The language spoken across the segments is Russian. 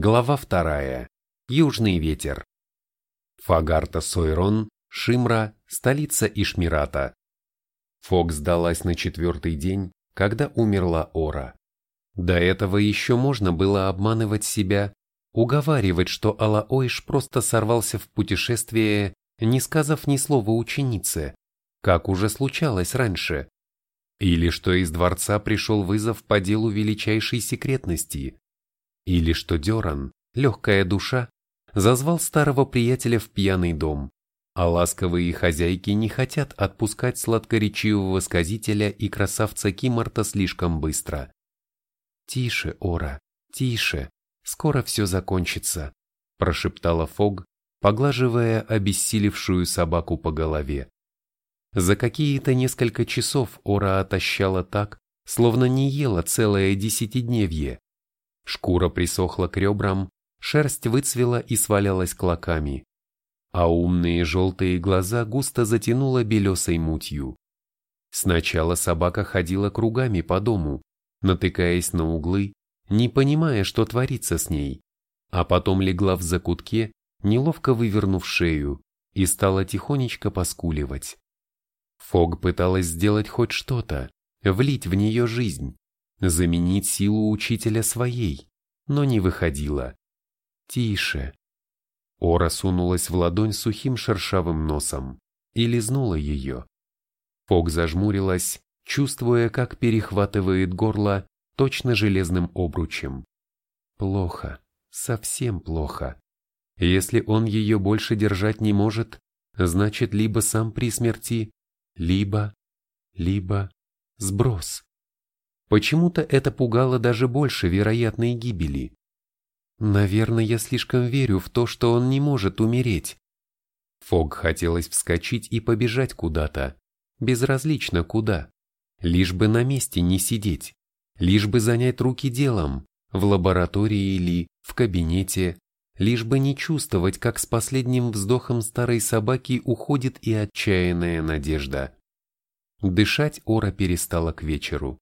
Глава вторая. Южный ветер. Фагарта Сойрон, Шимра, столица Ишмирата. Фок сдалась на четвертый день, когда умерла Ора. До этого еще можно было обманывать себя, уговаривать, что Алаойш просто сорвался в путешествие, не сказав ни слова ученице, как уже случалось раньше. Или что из дворца пришел вызов по делу величайшей секретности, или что Деран, легкая душа, зазвал старого приятеля в пьяный дом, а ласковые хозяйки не хотят отпускать сладкоречивого сказителя и красавца Кимарта слишком быстро. «Тише, Ора, тише, скоро все закончится», прошептала Фог, поглаживая обессилевшую собаку по голове. За какие-то несколько часов Ора отощала так, словно не ела целое десятидневье, Шкура присохла к ребрам, шерсть выцвела и свалялась клоками, а умные желтые глаза густо затянуло белесой мутью. Сначала собака ходила кругами по дому, натыкаясь на углы, не понимая, что творится с ней, а потом легла в закутке, неловко вывернув шею, и стала тихонечко поскуливать. Фог пыталась сделать хоть что-то, влить в нее жизнь, заменить силу учителя своей, но не выходила. Тише. Ора сунулась в ладонь сухим шершавым носом и лизнула ее. Фок зажмурилась, чувствуя, как перехватывает горло точно железным обручем. Плохо, совсем плохо. Если он ее больше держать не может, значит либо сам при смерти, либо, либо сброс. Почему-то это пугало даже больше вероятной гибели. Наверное, я слишком верю в то, что он не может умереть. Фог хотелось вскочить и побежать куда-то, безразлично куда, лишь бы на месте не сидеть, лишь бы занять руки делом, в лаборатории или в кабинете, лишь бы не чувствовать, как с последним вздохом старой собаки уходит и отчаянная надежда. Дышать Ора перестала к вечеру.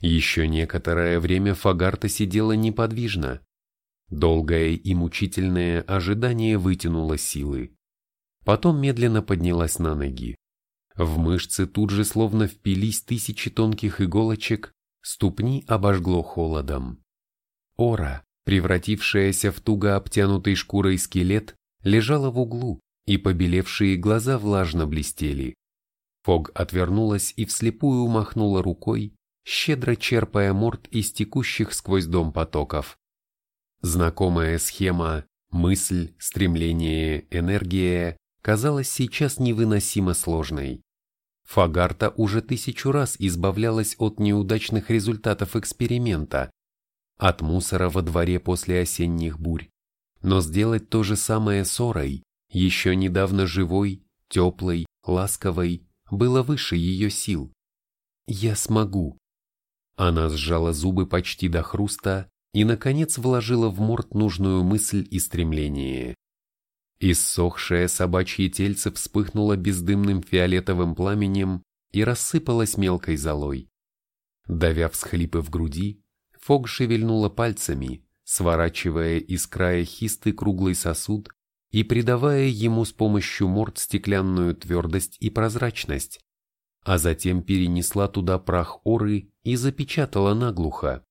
Еще некоторое время Фагарта сидела неподвижно. Долгое и мучительное ожидание вытянуло силы. Потом медленно поднялась на ноги. В мышцы тут же словно впились тысячи тонких иголочек, ступни обожгло холодом. Ора, превратившаяся в туго обтянутый шкурой скелет, лежала в углу, и побелевшие глаза влажно блестели. Фог отвернулась и вслепую махнула рукой, щедро черпая морд из текущих сквозь дом потоков. Знакомая схема, мысль, стремление, энергия казалась сейчас невыносимо сложной. Фагарта уже тысячу раз избавлялась от неудачных результатов эксперимента, от мусора во дворе после осенних бурь. Но сделать то же самое с Орой, еще недавно живой, теплой, ласковой, было выше ее сил. «Я смогу», она сжала зубы почти до хруста и, наконец, вложила в морд нужную мысль и стремление. Иссохшее собачье тельце вспыхнуло бездымным фиолетовым пламенем и рассыпалось мелкой золой. Давя всхлипы в груди, Фог шевельнула пальцами, сворачивая из края хисты круглый сосуд и придавая ему с помощью морд стеклянную твердость и прозрачность а затем перенесла туда прах оры и запечатала наглухо.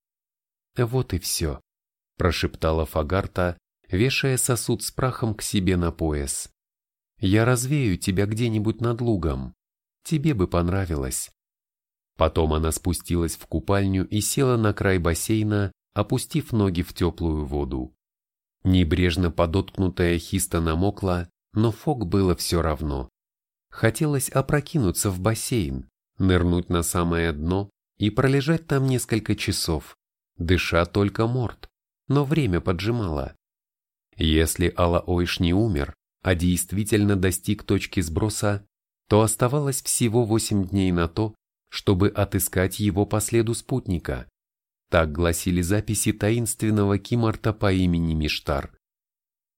«Вот и все», – прошептала Фагарта, вешая сосуд с прахом к себе на пояс. «Я развею тебя где-нибудь над лугом. Тебе бы понравилось». Потом она спустилась в купальню и села на край бассейна, опустив ноги в теплую воду. Небрежно подоткнутая хиста намокла, но Фок было все равно. Хотелось опрокинуться в бассейн, нырнуть на самое дно и пролежать там несколько часов, дыша только морд, но время поджимало. Если Алаойш не умер, а действительно достиг точки сброса, то оставалось всего восемь дней на то, чтобы отыскать его по следу спутника. Так гласили записи таинственного Кимарта по имени Миштар.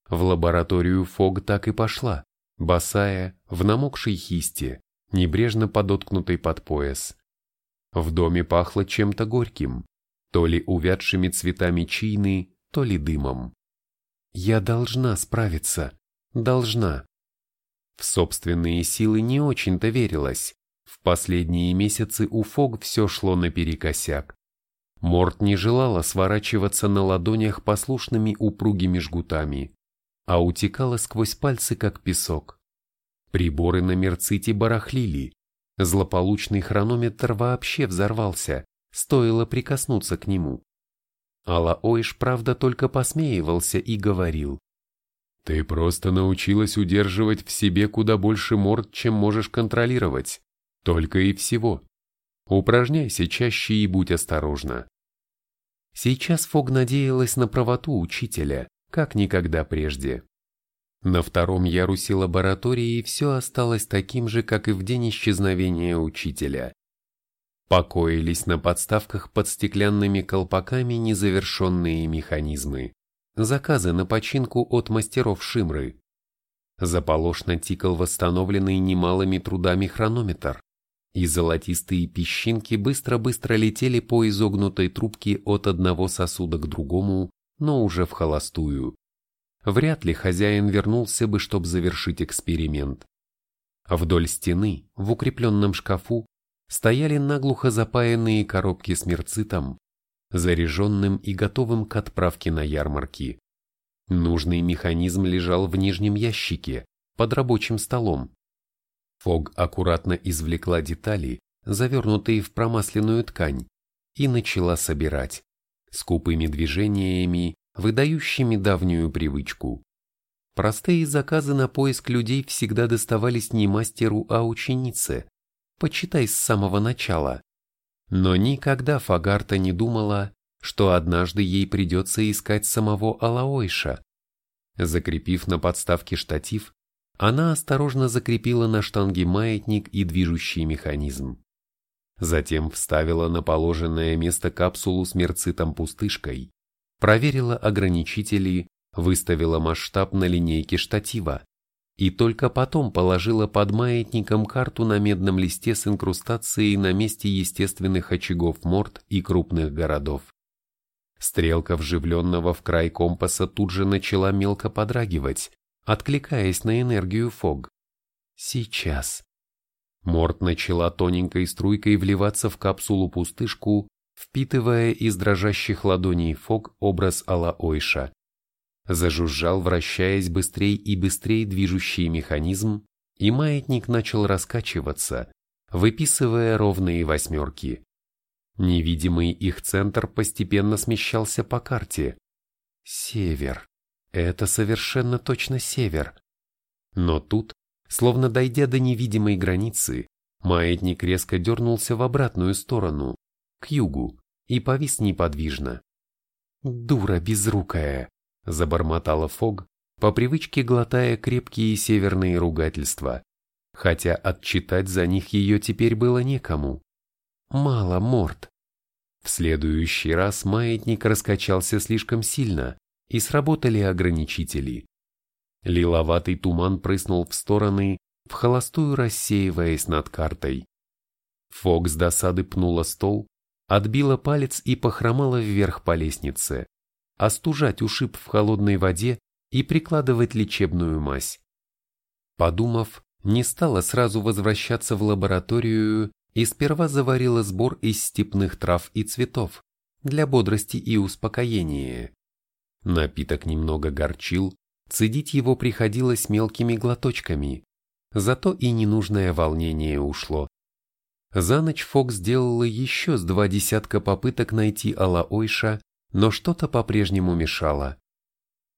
В лабораторию Фог так и пошла, босая, в намокшей хисте, небрежно подоткнутой под пояс. В доме пахло чем-то горьким, то ли увядшими цветами чины, то ли дымом. Я должна справиться, должна. В собственные силы не очень-то верилось. В последние месяцы у Фог все шло наперекосяк. Морт не желала сворачиваться на ладонях послушными упругими жгутами, а утекала сквозь пальцы, как песок. Приборы на мерците барахлили. Злополучный хронометр вообще взорвался, стоило прикоснуться к нему. Алла Ойш, правда, только посмеивался и говорил. «Ты просто научилась удерживать в себе куда больше морд, чем можешь контролировать. Только и всего. Упражняйся чаще и будь осторожна». Сейчас Фог надеялась на правоту учителя, как никогда прежде. На втором ярусе лаборатории все осталось таким же, как и в день исчезновения учителя. Покоились на подставках под стеклянными колпаками незавершенные механизмы. Заказы на починку от мастеров Шимры. Заполошно тикал восстановленный немалыми трудами хронометр, и золотистые песчинки быстро-быстро летели по изогнутой трубке от одного сосуда к другому, но уже в холостую. Вряд ли хозяин вернулся бы, чтобы завершить эксперимент. Вдоль стены, в укрепленном шкафу, стояли наглухо запаянные коробки с мерцитом, заряженным и готовым к отправке на ярмарки. Нужный механизм лежал в нижнем ящике, под рабочим столом. Фог аккуратно извлекла детали, завернутые в промасленную ткань, и начала собирать, скупыми движениями, выдающими давнюю привычку. Простые заказы на поиск людей всегда доставались не мастеру, а ученице, почитай с самого начала. Но никогда Фагарта не думала, что однажды ей придется искать самого Алаойша. Закрепив на подставке штатив, она осторожно закрепила на штанге маятник и движущий механизм. Затем вставила на положенное место капсулу с мерцитом-пустышкой, проверила ограничители, выставила масштаб на линейке штатива и только потом положила под маятником карту на медном листе с инкрустацией на месте естественных очагов морд и крупных городов. Стрелка вживленного в край компаса тут же начала мелко подрагивать, откликаясь на энергию Фог. Сейчас. Морд начала тоненькой струйкой вливаться в капсулу-пустышку, впитывая из дрожащих ладоней Фог образ Алла Ойша. Зажужжал, вращаясь быстрее и быстрее движущий механизм, и маятник начал раскачиваться, выписывая ровные восьмерки. Невидимый их центр постепенно смещался по карте. Север. Это совершенно точно север. Но тут, словно дойдя до невидимой границы, маятник резко дернулся в обратную сторону, к югу, и повис неподвижно. «Дура безрукая!» – забормотала Фог, по привычке глотая крепкие северные ругательства, хотя отчитать за них ее теперь было некому. Мало морд. В следующий раз маятник раскачался слишком сильно, и сработали ограничители. Лиловатый туман прыснул в стороны, в холостую рассеиваясь над картой. Фокс досады пнула стол, отбила палец и похромала вверх по лестнице, остужать ушиб в холодной воде и прикладывать лечебную мазь. Подумав, не стала сразу возвращаться в лабораторию и сперва заварила сбор из степных трав и цветов для бодрости и успокоения. Напиток немного горчил, цедить его приходилось мелкими глоточками, зато и ненужное волнение ушло. За ночь Фокс сделала еще с два десятка попыток найти Алаойша, но что-то по-прежнему мешало.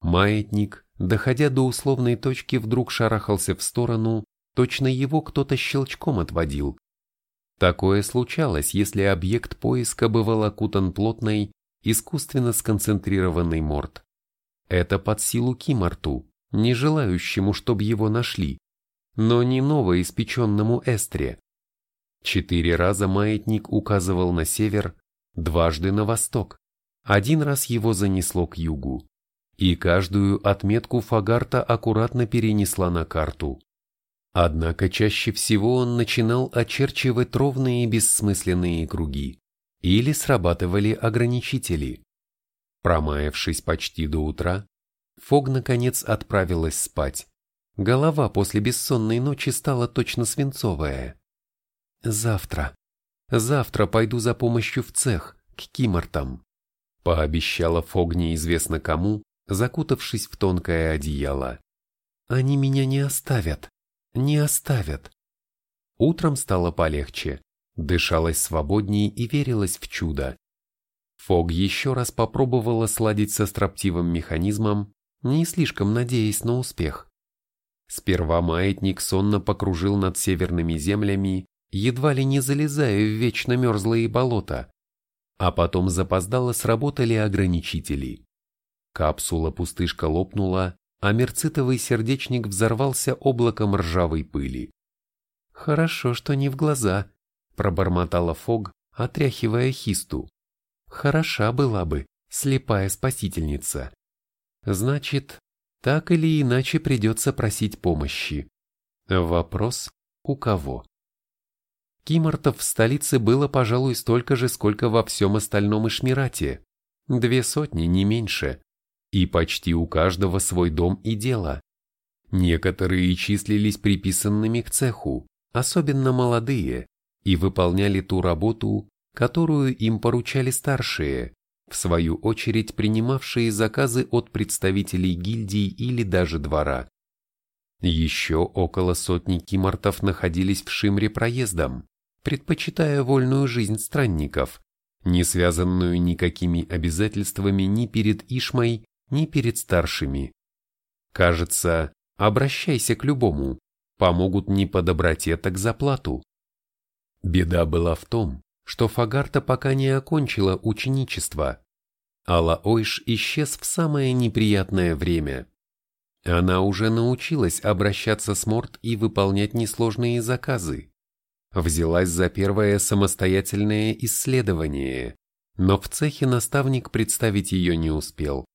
Маятник, доходя до условной точки, вдруг шарахался в сторону, точно его кто-то щелчком отводил. Такое случалось, если объект поиска бывал окутан плотной, искусственно сконцентрированный морд. Это под силу Кимарту, не желающему, чтобы его нашли, но не новоиспеченному Эстре. Четыре раза маятник указывал на север, дважды на восток. Один раз его занесло к югу. И каждую отметку Фагарта аккуратно перенесла на карту. Однако чаще всего он начинал очерчивать ровные бессмысленные круги. Или срабатывали ограничители. Промаявшись почти до утра, Фог наконец отправилась спать. Голова после бессонной ночи стала точно свинцовая. «Завтра. Завтра пойду за помощью в цех, к Кимортам», пообещала Фог неизвестно кому, закутавшись в тонкое одеяло. «Они меня не оставят. Не оставят». Утром стало полегче, дышалось свободнее и верилось в чудо. Фог еще раз попробовала сладить со строптивым механизмом, не слишком надеясь на успех. Сперва маятник сонно покружил над северными землями, едва ли не залезая в вечно мерзлые болота, а потом запоздало сработали ограничители. Капсула-пустышка лопнула, а мерцитовый сердечник взорвался облаком ржавой пыли. «Хорошо, что не в глаза», — пробормотала Фог, отряхивая хисту. Хороша была бы, слепая спасительница. Значит, так или иначе придется просить помощи. Вопрос, у кого? Кимортов в столице было, пожалуй, столько же, сколько во всем остальном Ишмирате. Две сотни, не меньше. И почти у каждого свой дом и дело. Некоторые числились приписанными к цеху, особенно молодые, и выполняли ту работу, которую им поручали старшие, в свою очередь принимавшие заказы от представителей гильдии или даже двора. Еще около сотни кимортов находились в Шимре проездом, предпочитая вольную жизнь странников, не связанную никакими обязательствами ни перед Ишмой, ни перед старшими. Кажется, обращайся к любому, помогут не по доброте, так за плату. Беда была в том, что Фагарта пока не окончила ученичество. Алла Ойш исчез в самое неприятное время. Она уже научилась обращаться с Морт и выполнять несложные заказы. Взялась за первое самостоятельное исследование, но в цехе наставник представить ее не успел.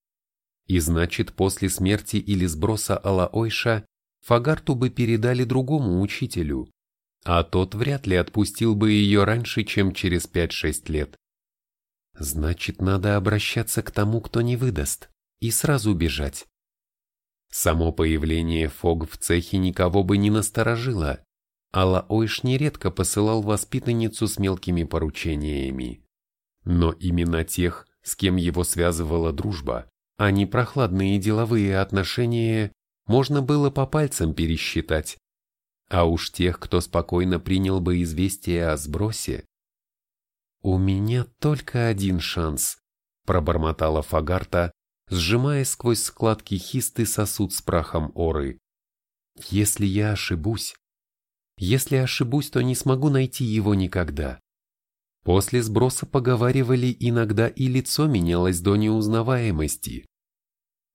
И значит, после смерти или сброса Алла Ойша Фагарту бы передали другому учителю, а тот вряд ли отпустил бы ее раньше, чем через 5-6 лет. Значит, надо обращаться к тому, кто не выдаст, и сразу бежать. Само появление Фог в цехе никого бы не насторожило. Алла Ойш нередко посылал воспитанницу с мелкими поручениями. Но именно тех, с кем его связывала дружба, а не прохладные деловые отношения, можно было по пальцам пересчитать. А уж тех, кто спокойно принял бы известие о сбросе. «У меня только один шанс», — пробормотала Фагарта, сжимая сквозь складки хисты сосуд с прахом оры. «Если я ошибусь, если ошибусь, то не смогу найти его никогда». После сброса поговаривали, иногда и лицо менялось до неузнаваемости.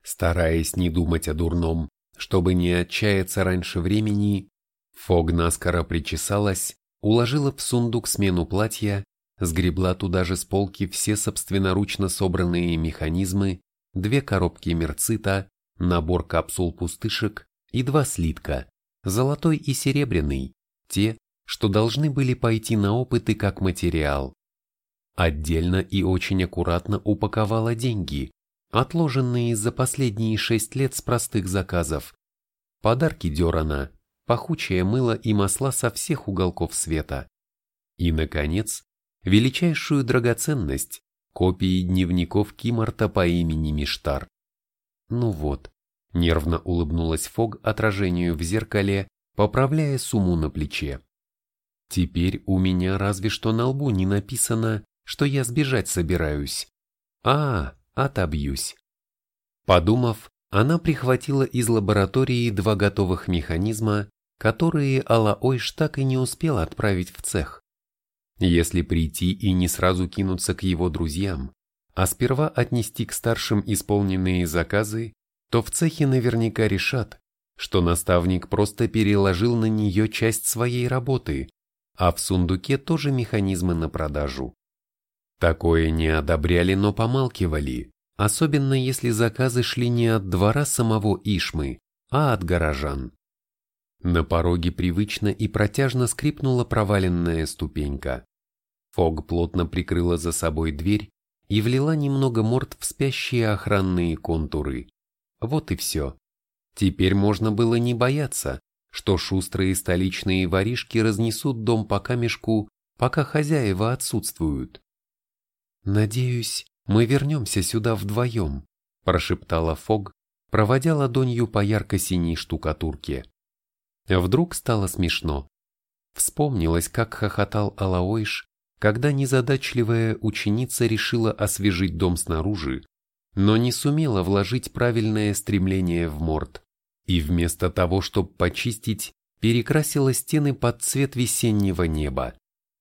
Стараясь не думать о дурном, чтобы не отчаяться раньше времени, Фог наскоро причесалась, уложила в сундук смену платья, сгребла туда же с полки все собственноручно собранные механизмы, две коробки мерцита, набор капсул-пустышек и два слитка, золотой и серебряный, те, что должны были пойти на опыты как материал. Отдельно и очень аккуратно упаковала деньги, отложенные за последние шесть лет с простых заказов. Подарки Дерана, пахучее мыло и масла со всех уголков света. И, наконец, величайшую драгоценность – копии дневников Кимарта по имени Миштар. Ну вот, нервно улыбнулась Фог отражению в зеркале, поправляя сумму на плече. Теперь у меня разве что на лбу не написано, что я сбежать собираюсь. А, отобьюсь. Подумав, она прихватила из лаборатории два готовых механизма которые Алла Ойш так и не успел отправить в цех. Если прийти и не сразу кинуться к его друзьям, а сперва отнести к старшим исполненные заказы, то в цехе наверняка решат, что наставник просто переложил на нее часть своей работы, а в сундуке тоже механизмы на продажу. Такое не одобряли, но помалкивали, особенно если заказы шли не от двора самого Ишмы, а от горожан. На пороге привычно и протяжно скрипнула проваленная ступенька. Фог плотно прикрыла за собой дверь и влила немного морд в спящие охранные контуры. Вот и все. Теперь можно было не бояться, что шустрые столичные воришки разнесут дом по камешку, пока хозяева отсутствуют. «Надеюсь, мы вернемся сюда вдвоем», – прошептала Фог, проводя ладонью по ярко-синей штукатурке. Вдруг стало смешно. Вспомнилось, как хохотал Алаойш, когда незадачливая ученица решила освежить дом снаружи, но не сумела вложить правильное стремление в морд, и вместо того, чтобы почистить, перекрасила стены под цвет весеннего неба.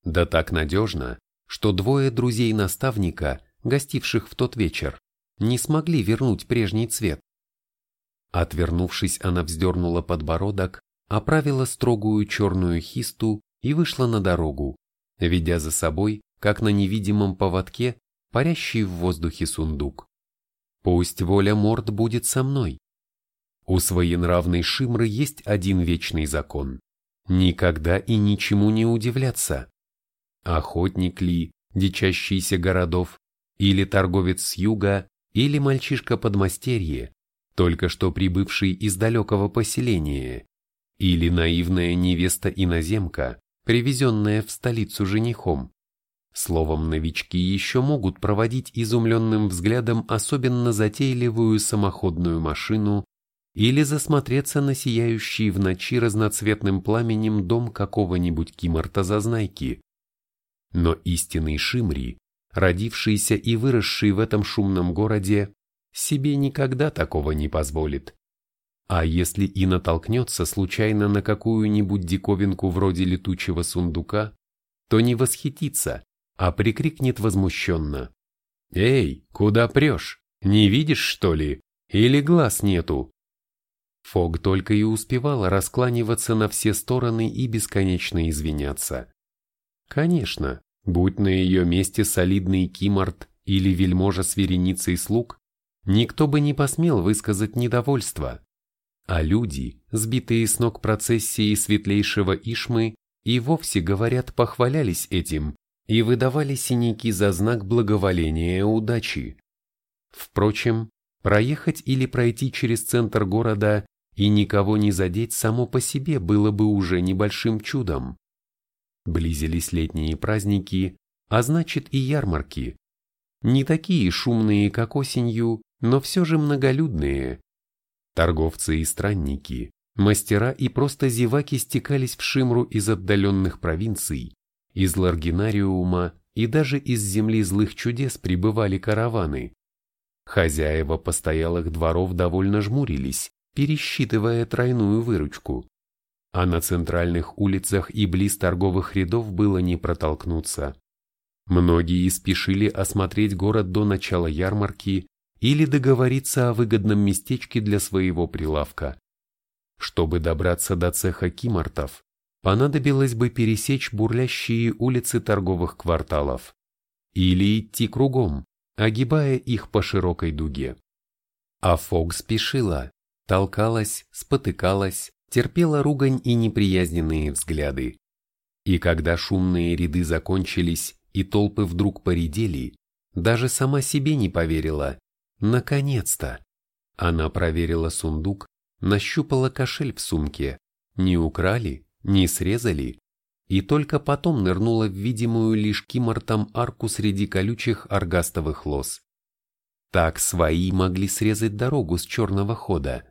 Да так надежно, что двое друзей наставника, гостивших в тот вечер, не смогли вернуть прежний цвет. Отвернувшись, она вздернула подбородок, оправила строгую черную хисту и вышла на дорогу, ведя за собой, как на невидимом поводке, парящий в воздухе сундук. Пусть воля Морд будет со мной. У своенравной Шимры есть один вечный закон. Никогда и ничему не удивляться. Охотник ли, дичащийся городов, или торговец с юга, или мальчишка-подмастерье, только что прибывший из далекого поселения, или наивная невеста-иноземка, привезенная в столицу женихом. Словом, новички еще могут проводить изумленным взглядом особенно затейливую самоходную машину или засмотреться на сияющий в ночи разноцветным пламенем дом какого-нибудь киморта-зазнайки. Но истинный Шимри, родившийся и выросший в этом шумном городе, себе никогда такого не позволит. А если и натолкнется случайно на какую-нибудь диковинку вроде летучего сундука, то не восхитится, а прикрикнет возмущенно. «Эй, куда прешь? Не видишь, что ли? Или глаз нету?» Фог только и успевала раскланиваться на все стороны и бесконечно извиняться. Конечно, будь на ее месте солидный Кимарт или вельможа с вереницей слуг, никто бы не посмел высказать недовольство. А люди, сбитые с ног процессией светлейшего Ишмы, и вовсе, говорят, похвалялись этим и выдавали синяки за знак благоволения удачи. Впрочем, проехать или пройти через центр города и никого не задеть само по себе было бы уже небольшим чудом. Близились летние праздники, а значит и ярмарки. Не такие шумные, как осенью, но все же многолюдные. Торговцы и странники, мастера и просто зеваки стекались в Шимру из отдаленных провинций, из Ларгинариума и даже из земли злых чудес прибывали караваны. Хозяева постоялых дворов довольно жмурились, пересчитывая тройную выручку а на центральных улицах и близ торговых рядов было не протолкнуться. Многие спешили осмотреть город до начала ярмарки или договориться о выгодном местечке для своего прилавка. Чтобы добраться до цеха кимортов, понадобилось бы пересечь бурлящие улицы торговых кварталов или идти кругом, огибая их по широкой дуге. А Фог спешила, толкалась, спотыкалась, терпела ругань и неприязненные взгляды. И когда шумные ряды закончились и толпы вдруг поредели, даже сама себе не поверила. Наконец-то! Она проверила сундук, нащупала кошель в сумке. Не украли, не срезали. И только потом нырнула в видимую лишь кимортом арку среди колючих аргастовых лоз. Так свои могли срезать дорогу с черного хода.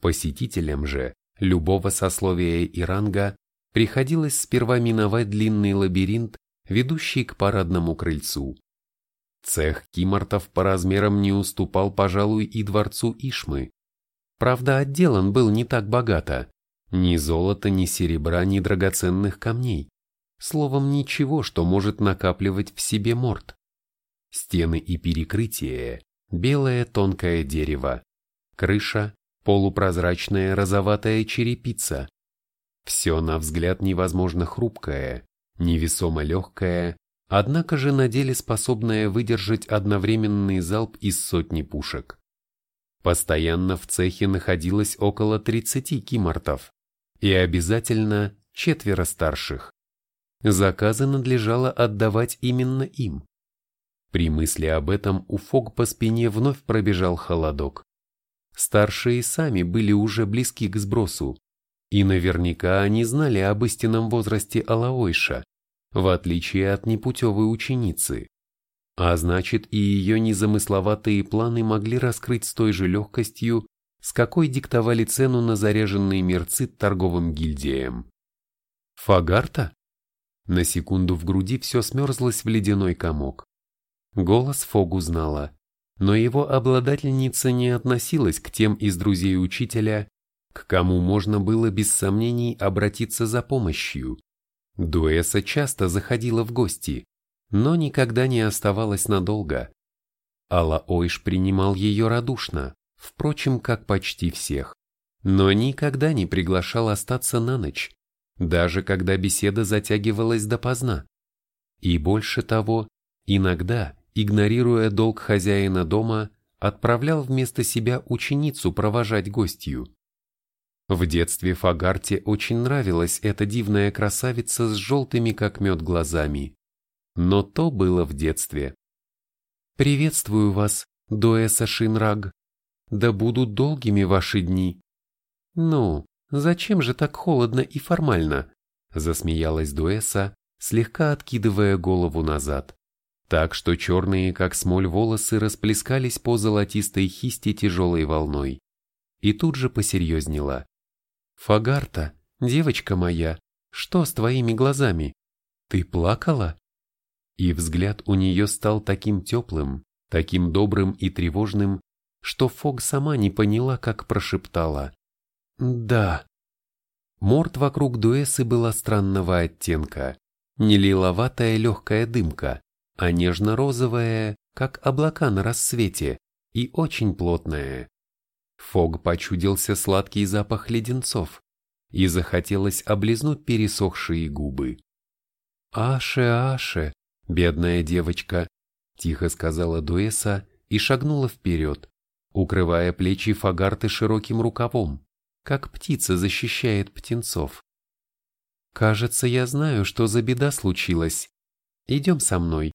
Посетителям же любого сословия и ранга приходилось сперва миновать длинный лабиринт, ведущий к парадному крыльцу. Цех кимортов по размерам не уступал, пожалуй, и дворцу Ишмы. Правда, отделан был не так богато. Ни золота, ни серебра, ни драгоценных камней. Словом, ничего, что может накапливать в себе морд. Стены и перекрытие, белое тонкое дерево, крыша, полупрозрачная розоватая черепица. Все, на взгляд, невозможно хрупкое, невесомо легкое, однако же на деле способное выдержать одновременный залп из сотни пушек. Постоянно в цехе находилось около 30 кимортов, и обязательно четверо старших. Заказы надлежало отдавать именно им. При мысли об этом у Фог по спине вновь пробежал холодок. Старшие сами были уже близки к сбросу, и наверняка они знали об истинном возрасте Алаойша, в отличие от непутевой ученицы. А значит, и ее незамысловатые планы могли раскрыть с той же легкостью, с какой диктовали цену на заряженные мерцы торговым гильдиям. Фагарта? На секунду в груди все смерзлось в ледяной комок. Голос Фог узнала, но его обладательница не относилась к тем из друзей учителя, к кому можно было без сомнений обратиться за помощью. Дуэса часто заходила в гости, но никогда не оставалась надолго. Алла Ойш принимал ее радушно, впрочем, как почти всех, но никогда не приглашал остаться на ночь, даже когда беседа затягивалась допоздна. И больше того, иногда, игнорируя долг хозяина дома, отправлял вместо себя ученицу провожать гостью. В детстве Фагарте очень нравилась эта дивная красавица с желтыми как мед глазами. Но то было в детстве. «Приветствую вас, Дуэса Шинраг. Да будут долгими ваши дни». «Ну, зачем же так холодно и формально?» Засмеялась Дуэса, слегка откидывая голову назад так что черные, как смоль, волосы расплескались по золотистой хисти тяжелой волной. И тут же посерьезнела. «Фагарта, девочка моя, что с твоими глазами? Ты плакала?» И взгляд у нее стал таким теплым, таким добрым и тревожным, что Фог сама не поняла, как прошептала. «Да». Морд вокруг Дуэсы была странного оттенка, не лиловатая легкая дымка, а нежно-розовое, как облака на рассвете, и очень плотное. Фог почудился сладкий запах леденцов, и захотелось облизнуть пересохшие губы. «Аше, Аше, бедная девочка», — тихо сказала Дуэса и шагнула вперед, укрывая плечи Фагарты широким рукавом, как птица защищает птенцов. «Кажется, я знаю, что за беда случилась. Идем со мной,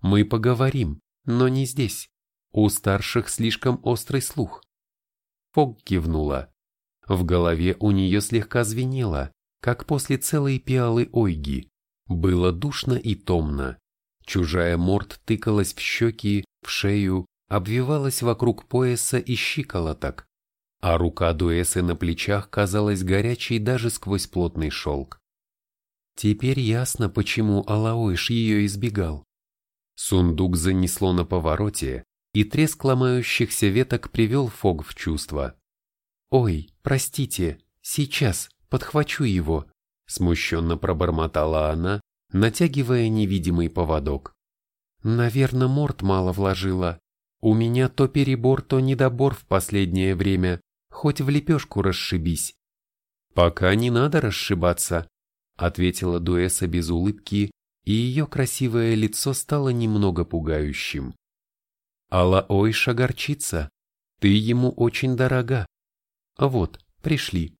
мы поговорим, но не здесь. У старших слишком острый слух. Фог кивнула. В голове у нее слегка звенело, как после целой пиалы ойги. Было душно и томно. Чужая морд тыкалась в щеки, в шею, обвивалась вокруг пояса и щиколоток, а рука Дуэсы на плечах казалась горячей даже сквозь плотный шелк. Теперь ясно, почему Алаойш ее избегал. Сундук занесло на повороте, и треск ломающихся веток привел Фог в чувство. «Ой, простите, сейчас, подхвачу его», смущенно пробормотала она, натягивая невидимый поводок. «Наверное, морд мало вложила. У меня то перебор, то недобор в последнее время, хоть в лепешку расшибись». «Пока не надо расшибаться», ответила Дуэса без улыбки и ее красивое лицо стало немного пугающим. Алла Ойша горчится, ты ему очень дорога. Вот, пришли.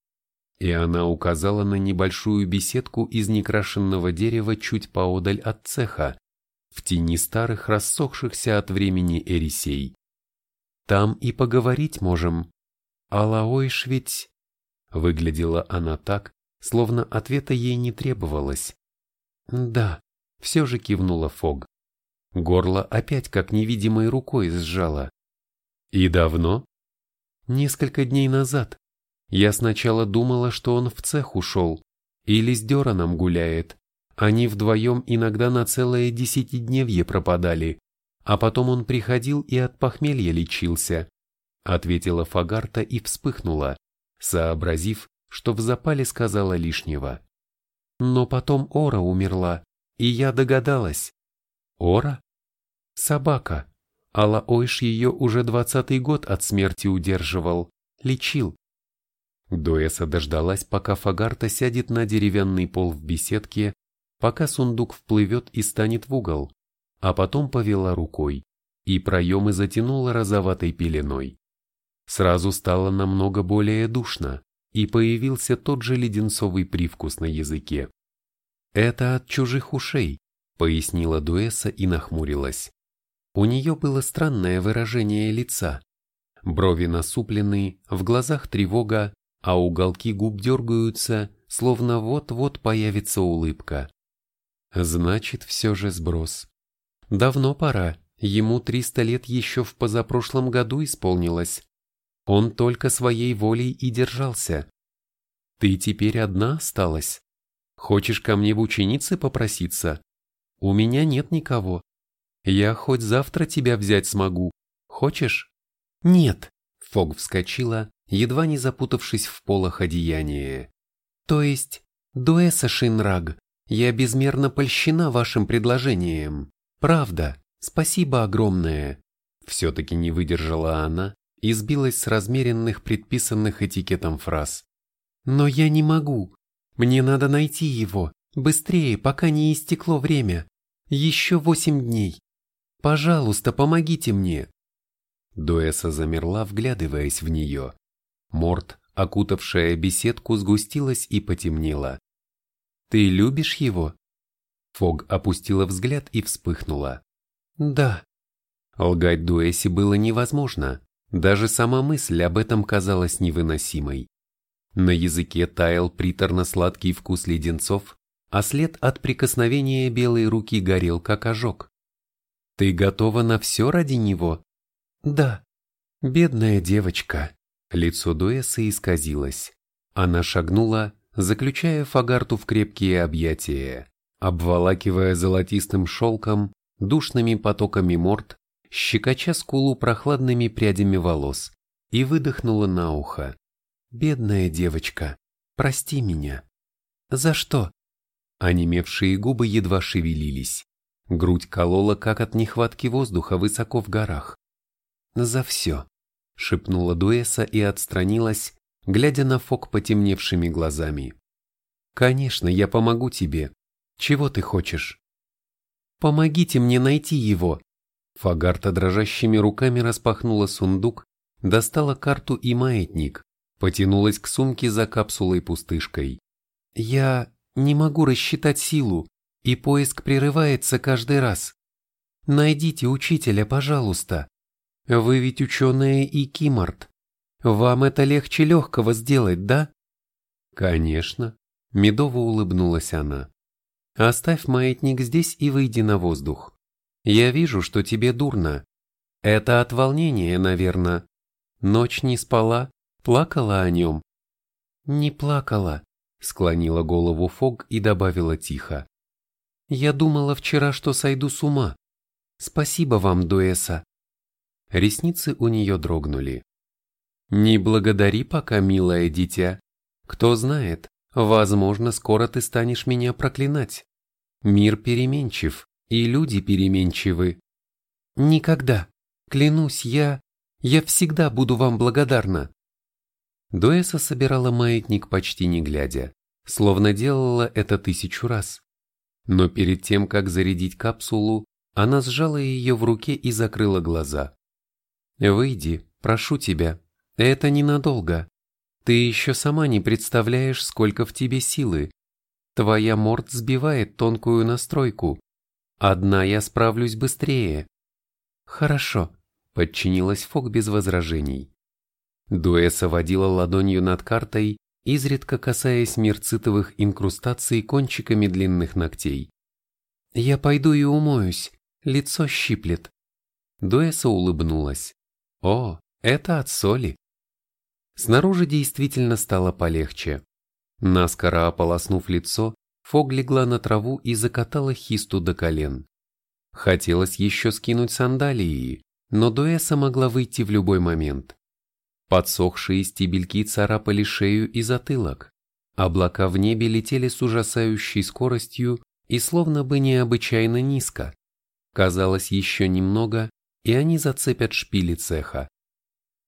И она указала на небольшую беседку из некрашенного дерева чуть поодаль от цеха, в тени старых рассохшихся от времени эрисей. Там и поговорить можем. Алаойш ведь... Выглядела она так, словно ответа ей не требовалось. Да, все же кивнула Фог. Горло опять как невидимой рукой сжало. И давно? Несколько дней назад. Я сначала думала, что он в цех ушел, или с Дераном гуляет. Они вдвоем иногда на целое десятидневье пропадали, а потом он приходил и от похмелья лечился. Ответила Фагарта и вспыхнула, сообразив, что в запале сказала лишнего. Но потом Ора умерла, и я догадалась. Ора? Собака. Алла Ойш ее уже двадцатый год от смерти удерживал, лечил. Дуэса дождалась, пока Фагарта сядет на деревянный пол в беседке, пока сундук вплывет и станет в угол, а потом повела рукой, и проемы затянула розоватой пеленой. Сразу стало намного более душно, и появился тот же леденцовый привкус на языке. «Это от чужих ушей», — пояснила Дуэса и нахмурилась. У нее было странное выражение лица. Брови насуплены, в глазах тревога, а уголки губ дергаются, словно вот-вот появится улыбка. Значит, все же сброс. Давно пора, ему 300 лет еще в позапрошлом году исполнилось. Он только своей волей и держался. Ты теперь одна осталась. Хочешь ко мне в ученицы попроситься? У меня нет никого. Я хоть завтра тебя взять смогу. Хочешь? Нет. Фог вскочила, едва не запутавшись в полах одеяния. То есть, Дуэса Шинраг, я безмерно польщена вашим предложением. Правда, спасибо огромное. Все-таки не выдержала она и сбилась с размеренных предписанных этикетом фраз. Но я не могу. Мне надо найти его. Быстрее, пока не истекло время. Еще восемь дней. Пожалуйста, помогите мне. Дуэса замерла, вглядываясь в нее. Морт, окутавшая беседку, сгустилась и потемнела. «Ты любишь его?» Фог опустила взгляд и вспыхнула. «Да». Лгать Дуэси было невозможно. Даже сама мысль об этом казалась невыносимой. На языке таял приторно-сладкий вкус леденцов, а след от прикосновения белой руки горел как ожог. «Ты готова на все ради него?» «Да». «Бедная девочка». Лицо Дуэса исказилось. Она шагнула, заключая Фагарту в крепкие объятия, обволакивая золотистым шелком, душными потоками морд, щекоча скулу прохладными прядями волос, и выдохнула на ухо. «Бедная девочка, прости меня». «За что?» Онемевшие губы едва шевелились. Грудь колола, как от нехватки воздуха высоко в горах. «За все», — шепнула Дуэса и отстранилась, глядя на Фок потемневшими глазами. «Конечно, я помогу тебе. Чего ты хочешь?» «Помогите мне найти его!» Фагарта дрожащими руками распахнула сундук, достала карту и маятник, потянулась к сумке за капсулой-пустышкой. «Я не могу рассчитать силу, и поиск прерывается каждый раз. Найдите учителя, пожалуйста. Вы ведь ученые и Кимарт. Вам это легче легкого сделать, да?» «Конечно», — медово улыбнулась она. «Оставь маятник здесь и выйди на воздух. Я вижу, что тебе дурно. Это от волнения, наверное. Ночь не спала, Плакала о нем? Не плакала, склонила голову Фог и добавила тихо. Я думала вчера, что сойду с ума. Спасибо вам, Дуэса. Ресницы у нее дрогнули. Не благодари пока, милое дитя. Кто знает, возможно, скоро ты станешь меня проклинать. Мир переменчив, и люди переменчивы. Никогда, клянусь, я... Я всегда буду вам благодарна. Дуэса собирала маятник почти не глядя, словно делала это тысячу раз. Но перед тем, как зарядить капсулу, она сжала ее в руке и закрыла глаза. «Выйди, прошу тебя, это ненадолго. Ты еще сама не представляешь, сколько в тебе силы. Твоя морд сбивает тонкую настройку. Одна я справлюсь быстрее». «Хорошо», — подчинилась Фок без возражений. Дуэса водила ладонью над картой, изредка касаясь мерцитовых инкрустаций кончиками длинных ногтей. «Я пойду и умоюсь, лицо щиплет». Дуэса улыбнулась. «О, это от соли». Снаружи действительно стало полегче. Наскоро ополоснув лицо, Фог легла на траву и закатала хисту до колен. Хотелось еще скинуть сандалии, но Дуэса могла выйти в любой момент. Подсохшие стебельки царапали шею и затылок. Облака в небе летели с ужасающей скоростью и словно бы необычайно низко. Казалось, еще немного, и они зацепят шпили цеха.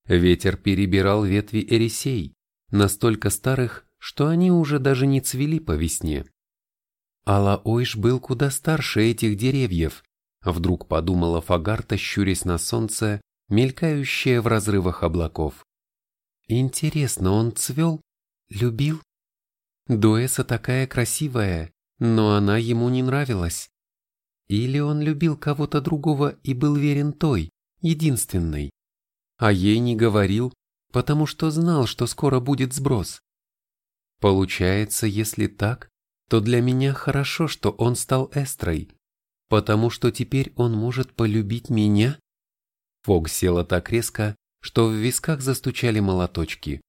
Ветер перебирал ветви эрисей, настолько старых, что они уже даже не цвели по весне. Алаойш был куда старше этих деревьев, вдруг подумала Фагарта, щурясь на солнце, мелькающее в разрывах облаков. Интересно, он цвел? Любил? Дуэса такая красивая, но она ему не нравилась. Или он любил кого-то другого и был верен той, единственной, а ей не говорил, потому что знал, что скоро будет сброс. Получается, если так, то для меня хорошо, что он стал Эстрой, потому что теперь он может полюбить меня? Фог села так резко, что в висках застучали молоточки.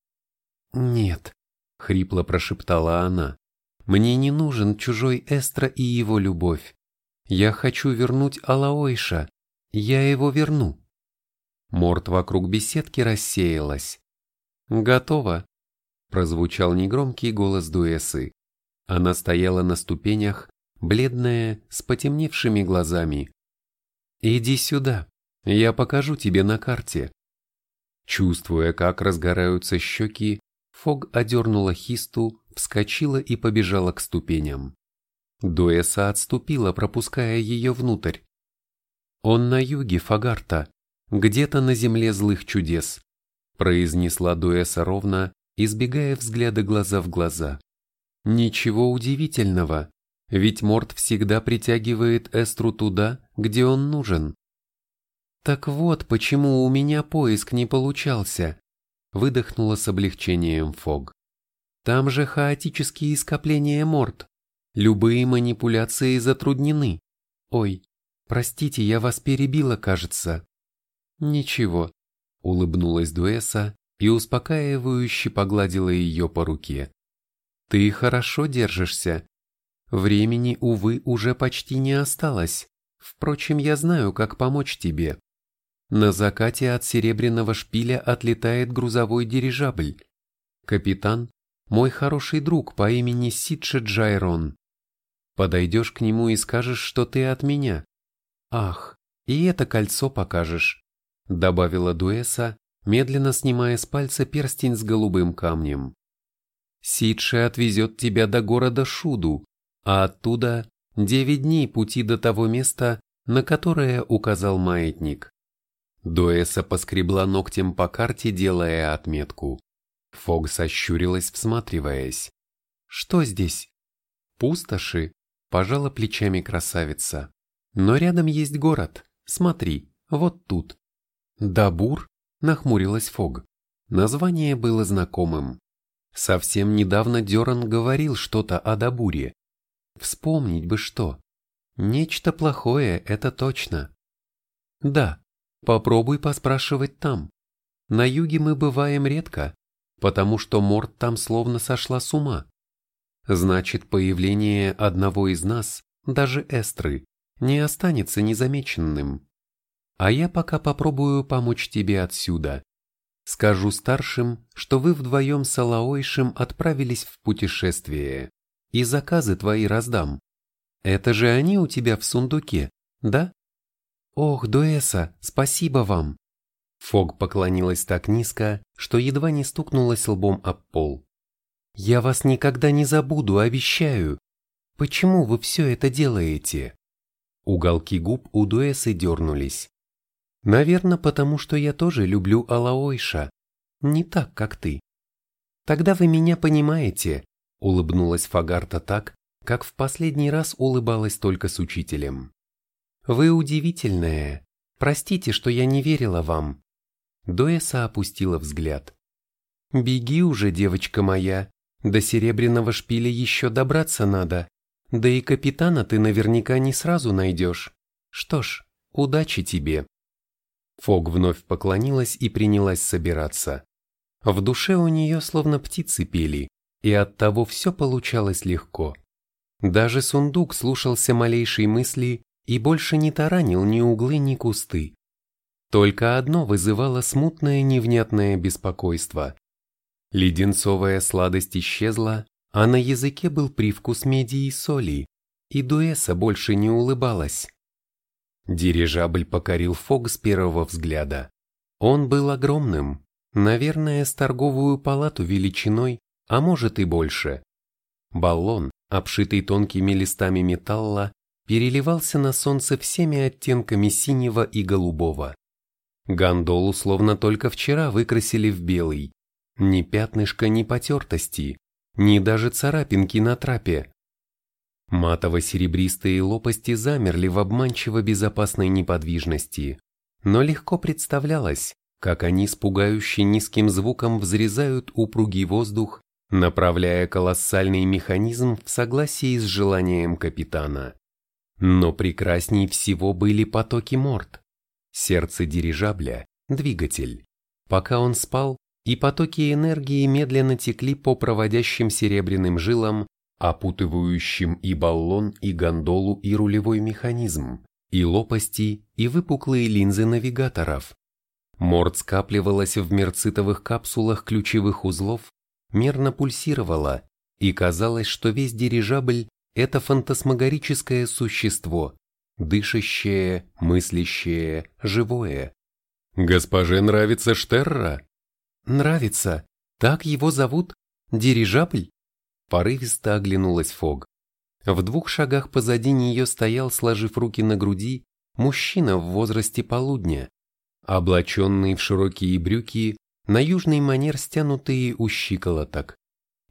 «Нет», — хрипло прошептала она, — «мне не нужен чужой Эстра и его любовь. Я хочу вернуть Алаойша. Я его верну». Морт вокруг беседки рассеялась. «Готово», — прозвучал негромкий голос Дуэсы. Она стояла на ступенях, бледная, с потемневшими глазами. «Иди сюда, я покажу тебе на карте». Чувствуя, как разгораются щеки, Фог одернула хисту, вскочила и побежала к ступеням. Дуэса отступила, пропуская ее внутрь. «Он на юге Фагарта», где-то на земле злых чудес, произнесла Дуэса ровно, избегая взгляда глаза в глаза. Ничего удивительного, ведь Морт всегда притягивает Эстру туда, где он нужен. Так вот, почему у меня поиск не получался, выдохнула с облегчением Фог. Там же хаотические скопления Морт. Любые манипуляции затруднены. Ой, простите, я вас перебила, кажется. «Ничего», — улыбнулась Дуэса и успокаивающе погладила ее по руке. «Ты хорошо держишься. Времени, увы, уже почти не осталось. Впрочем, я знаю, как помочь тебе. На закате от серебряного шпиля отлетает грузовой дирижабль. Капитан — мой хороший друг по имени Сидше Джайрон. Подойдешь к нему и скажешь, что ты от меня. Ах, и это кольцо покажешь добавила Дуэса, медленно снимая с пальца перстень с голубым камнем. Сидше отвезет тебя до города Шуду, а оттуда девять дней пути до того места, на которое указал маятник. Дуэса поскребла ногтем по карте, делая отметку. Фог сощурилась, всматриваясь. «Что здесь?» «Пустоши», — пожала плечами красавица. «Но рядом есть город. Смотри, вот тут». Дабур? Нахмурилась Фог. Название было знакомым. Совсем недавно Деран говорил что-то о Дабуре. Вспомнить бы что. Нечто плохое, это точно. Да, попробуй поспрашивать там. На юге мы бываем редко, потому что Морд там словно сошла с ума. Значит, появление одного из нас, даже Эстры, не останется незамеченным. А я пока попробую помочь тебе отсюда. Скажу старшим, что вы вдвоем с Алаойшем отправились в путешествие, и заказы твои раздам. Это же они у тебя в сундуке, да? Ох, Дуэса, спасибо вам. Фог поклонилась так низко, что едва не стукнулась лбом об пол. Я вас никогда не забуду, обещаю. Почему вы все это делаете? Уголки губ у Дуэсы дернулись. Наверное, потому что я тоже люблю Алаойша. Не так, как ты. Тогда вы меня понимаете, улыбнулась Фагарта так, как в последний раз улыбалась только с учителем. Вы удивительная. Простите, что я не верила вам. Доэса опустила взгляд. Беги уже, девочка моя. До серебряного шпиля еще добраться надо. Да и капитана ты наверняка не сразу найдешь. Что ж, удачи тебе. Фог вновь поклонилась и принялась собираться. В душе у нее словно птицы пели, и оттого все получалось легко. Даже сундук слушался малейшей мысли и больше не таранил ни углы, ни кусты. Только одно вызывало смутное невнятное беспокойство. Леденцовая сладость исчезла, а на языке был привкус меди и соли, и Дуэса больше не улыбалась. Дирижабль покорил Фог с первого взгляда. Он был огромным, наверное, с торговую палату величиной, а может и больше. Баллон, обшитый тонкими листами металла, переливался на солнце всеми оттенками синего и голубого. Гондолу словно только вчера выкрасили в белый. Ни пятнышка, ни потертости, ни даже царапинки на трапе. Матово-серебристые лопасти замерли в обманчиво безопасной неподвижности, но легко представлялось, как они с пугающе низким звуком взрезают упругий воздух, направляя колоссальный механизм в согласии с желанием капитана. Но прекрасней всего были потоки морд. Сердце дирижабля, двигатель. Пока он спал, и потоки энергии медленно текли по проводящим серебряным жилам, опутывающим и баллон, и гондолу, и рулевой механизм, и лопасти, и выпуклые линзы навигаторов. Морд скапливалась в мерцитовых капсулах ключевых узлов, мерно пульсировала, и казалось, что весь дирижабль – это фантасмагорическое существо, дышащее, мыслящее, живое. «Госпоже нравится Штерра?» «Нравится. Так его зовут? Дирижабль?» Порывисто оглянулась Фог. В двух шагах позади нее стоял, сложив руки на груди, мужчина в возрасте полудня, облаченный в широкие брюки, на южный манер стянутые у щиколоток,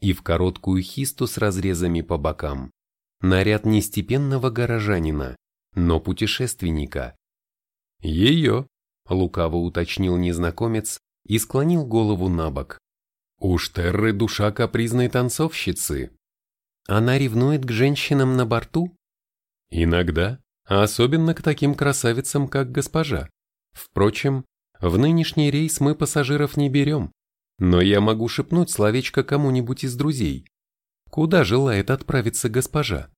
и в короткую хисту с разрезами по бокам. Наряд не степенного горожанина, но путешественника. «Ее», — лукаво уточнил незнакомец, и склонил голову на бок. Уж Терры душа капризной танцовщицы. Она ревнует к женщинам на борту? Иногда, особенно к таким красавицам, как госпожа. Впрочем, в нынешний рейс мы пассажиров не берем, но я могу шепнуть словечко кому-нибудь из друзей. Куда желает отправиться госпожа?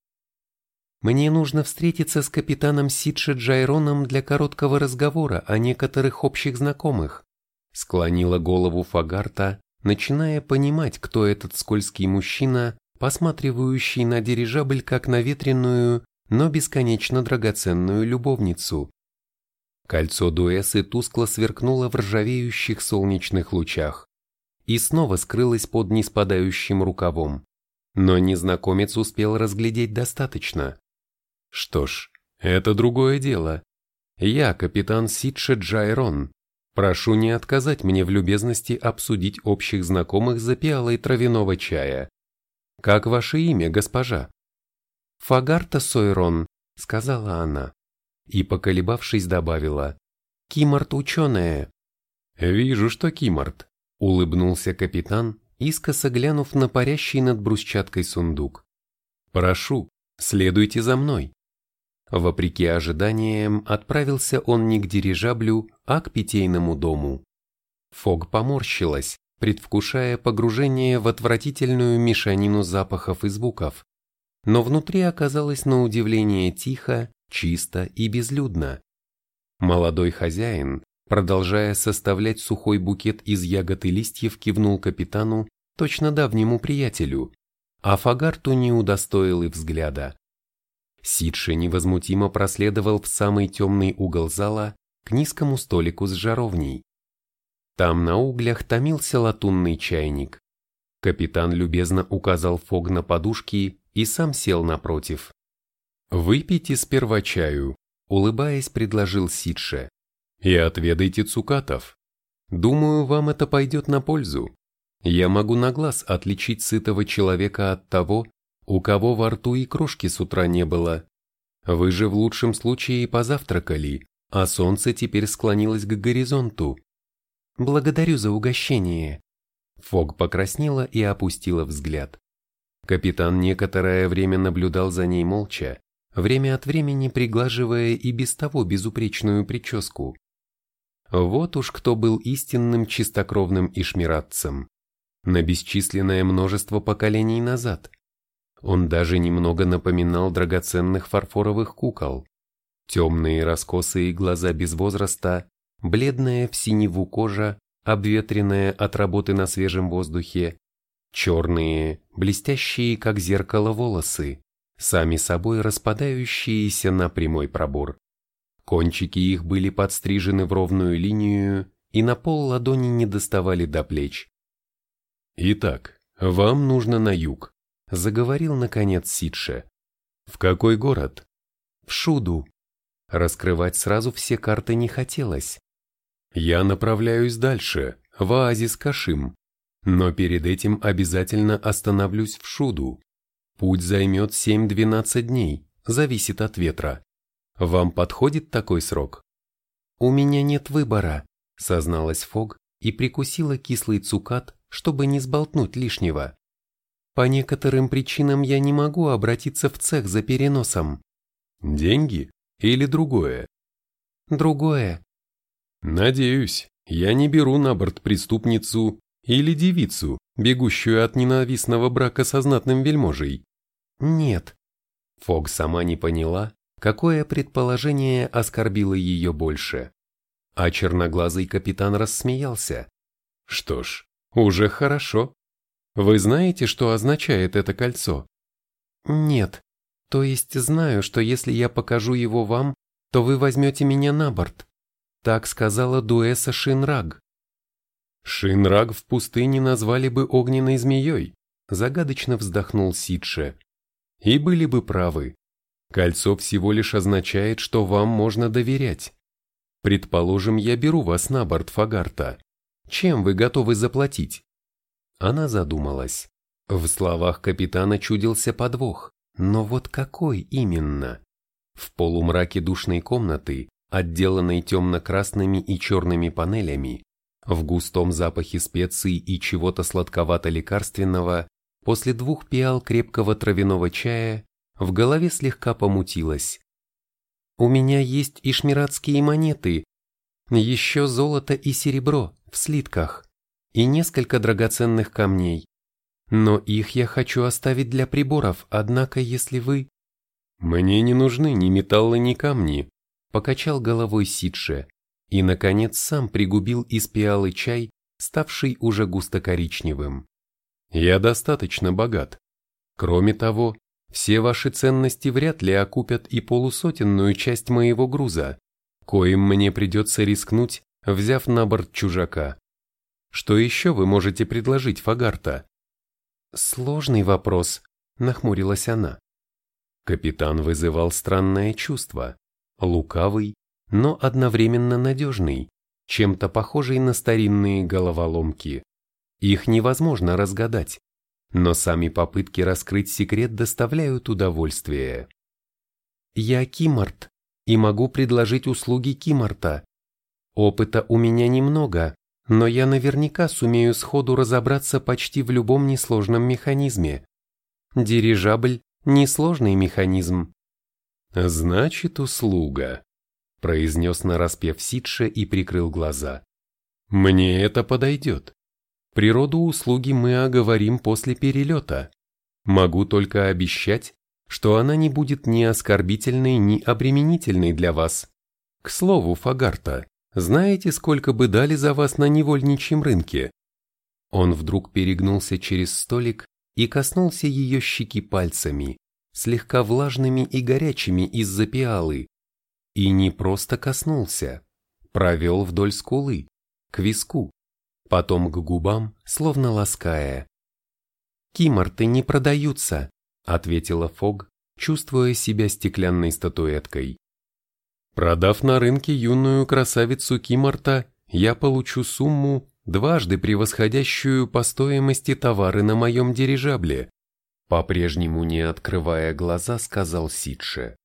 Мне нужно встретиться с капитаном Сидше Джайроном для короткого разговора о некоторых общих знакомых. Склонила голову Фагарта, начиная понимать, кто этот скользкий мужчина, посматривающий на дирижабль как на ветреную, но бесконечно драгоценную любовницу. Кольцо Дуэсы тускло сверкнуло в ржавеющих солнечных лучах и снова скрылось под неспадающим рукавом. Но незнакомец успел разглядеть достаточно. Что ж, это другое дело. Я капитан Сидше Джайрон, Прошу не отказать мне в любезности обсудить общих знакомых за пиалой травяного чая. Как ваше имя, госпожа? Фагарта Сойрон, сказала она. И, поколебавшись, добавила. Кимарт ученая. Вижу, что Кимарт, улыбнулся капитан, искоса глянув на парящий над брусчаткой сундук. Прошу, следуйте за мной. Вопреки ожиданиям, отправился он не к дирижаблю, а к питейному дому. Фог поморщилась, предвкушая погружение в отвратительную мешанину запахов и звуков. Но внутри оказалось на удивление тихо, чисто и безлюдно. Молодой хозяин, продолжая составлять сухой букет из ягод и листьев, кивнул капитану, точно давнему приятелю, а Фагарту не удостоил и взгляда. Сидше невозмутимо проследовал в самый темный угол зала к низкому столику с жаровней. Там на углях томился латунный чайник. Капитан любезно указал Фог на подушки и сам сел напротив. «Выпейте сперва чаю», — улыбаясь, предложил Сидше. «И отведайте цукатов. Думаю, вам это пойдет на пользу. Я могу на глаз отличить сытого человека от того, у кого во рту и крошки с утра не было. Вы же в лучшем случае позавтракали, а солнце теперь склонилось к горизонту. Благодарю за угощение. Фог покраснела и опустила взгляд. Капитан некоторое время наблюдал за ней молча, время от времени приглаживая и без того безупречную прическу. Вот уж кто был истинным чистокровным ишмиратцем. На бесчисленное множество поколений назад. Он даже немного напоминал драгоценных фарфоровых кукол. Темные раскосые глаза без возраста, бледная в синеву кожа, обветренная от работы на свежем воздухе, черные, блестящие как зеркало волосы, сами собой распадающиеся на прямой пробор. Кончики их были подстрижены в ровную линию и на пол ладони не доставали до плеч. «Итак, вам нужно на юг», заговорил наконец Сидше. «В какой город?» «В Шуду». Раскрывать сразу все карты не хотелось. «Я направляюсь дальше, в оазис Кашим, но перед этим обязательно остановлюсь в Шуду. Путь займет 7-12 дней, зависит от ветра. Вам подходит такой срок? У меня нет выбора, созналась Фог и прикусила кислый цукат, чтобы не сболтнуть лишнего. По некоторым причинам я не могу обратиться в цех за переносом. Деньги или другое? Другое. Надеюсь, я не беру на борт преступницу или девицу, бегущую от ненавистного брака со знатным вельможей. Нет. Фог сама не поняла, какое предположение оскорбило ее больше. А черноглазый капитан рассмеялся. Что ж, уже хорошо. Вы знаете, что означает это кольцо? Нет. То есть знаю, что если я покажу его вам, то вы возьмете меня на борт. Так сказала Дуэса Шинраг. Шинраг в пустыне назвали бы огненной змеей, загадочно вздохнул Сидше. И были бы правы. Кольцо всего лишь означает, что вам можно доверять. Предположим, я беру вас на борт Фагарта. Чем вы готовы заплатить? Она задумалась. В словах капитана чудился подвох, но вот какой именно? В полумраке душной комнаты, отделанной темно-красными и черными панелями, в густом запахе специй и чего-то сладковато-лекарственного, после двух пиал крепкого травяного чая, в голове слегка помутилось. «У меня есть и шмиратские монеты, еще золото и серебро в слитках, и несколько драгоценных камней. Но их я хочу оставить для приборов, однако если вы...» «Мне не нужны ни металлы, ни камни», — покачал головой Сидше, и, наконец, сам пригубил из пиалы чай, ставший уже густо-коричневым. «Я достаточно богат. Кроме того, все ваши ценности вряд ли окупят и полусотенную часть моего груза, коим мне придется рискнуть, взяв на борт чужака. Что еще вы можете предложить Фагарта?» «Сложный вопрос», — нахмурилась она. Капитан вызывал странное чувство, лукавый, но одновременно надежный, чем-то похожий на старинные головоломки. Их невозможно разгадать, но сами попытки раскрыть секрет доставляют удовольствие. «Я Кимарт и могу предложить услуги Кимарта. Опыта у меня немного, но я наверняка сумею сходу разобраться почти в любом несложном механизме. Дирижабль – несложный механизм. «Значит, услуга», – произнес нараспев Сидше и прикрыл глаза. «Мне это подойдет. Природу услуги мы оговорим после перелета. Могу только обещать, что она не будет ни оскорбительной, ни обременительной для вас. К слову, Фагарта, знаете, сколько бы дали за вас на невольничьем рынке?» Он вдруг перегнулся через столик и коснулся ее щеки пальцами, слегка влажными и горячими из-за пиалы. И не просто коснулся, провел вдоль скулы, к виску, потом к губам, словно лаская. «Киморты не продаются», — ответила Фог, чувствуя себя стеклянной статуэткой. Продав на рынке юную красавицу Кимарта, я получу сумму, дважды превосходящую по стоимости товары на моем дирижабле. По-прежнему не открывая глаза, сказал Сидше.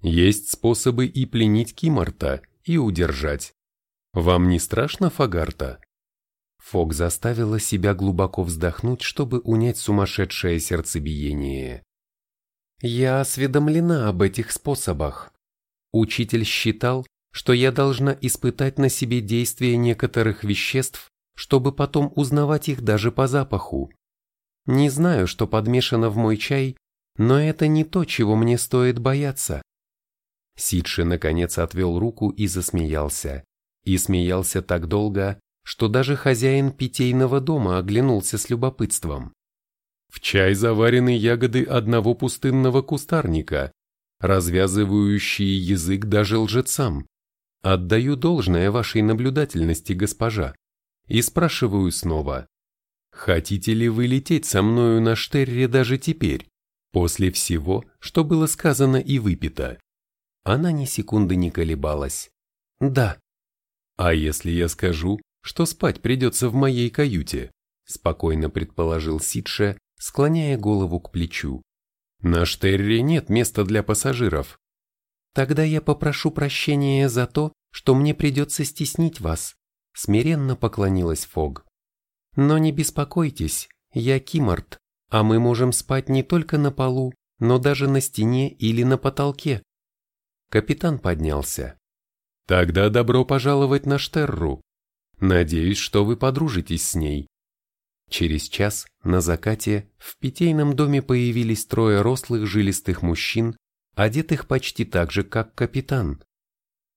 Есть способы и пленить Кимарта, и удержать. Вам не страшно, Фагарта? Фок заставила себя глубоко вздохнуть, чтобы унять сумасшедшее сердцебиение. Я осведомлена об этих способах. Учитель считал, что я должна испытать на себе действие некоторых веществ, чтобы потом узнавать их даже по запаху. Не знаю, что подмешано в мой чай, но это не то, чего мне стоит бояться. Сидши наконец отвел руку и засмеялся. И смеялся так долго, что даже хозяин питейного дома оглянулся с любопытством. В чай заварены ягоды одного пустынного кустарника, развязывающие язык даже лжецам. Отдаю должное вашей наблюдательности, госпожа, и спрашиваю снова. Хотите ли вы лететь со мною на Штерре даже теперь, после всего, что было сказано и выпито? Она ни секунды не колебалась. Да. А если я скажу, что спать придется в моей каюте? Спокойно предположил Сидше, склоняя голову к плечу. На Штерре нет места для пассажиров. Тогда я попрошу прощения за то, что мне придется стеснить вас, смиренно поклонилась Фог. Но не беспокойтесь, я Кимарт, а мы можем спать не только на полу, но даже на стене или на потолке. Капитан поднялся. Тогда добро пожаловать на Штерру. Надеюсь, что вы подружитесь с ней. Через час, на закате, в питейном доме появились трое рослых жилистых мужчин, одетых почти так же, как капитан.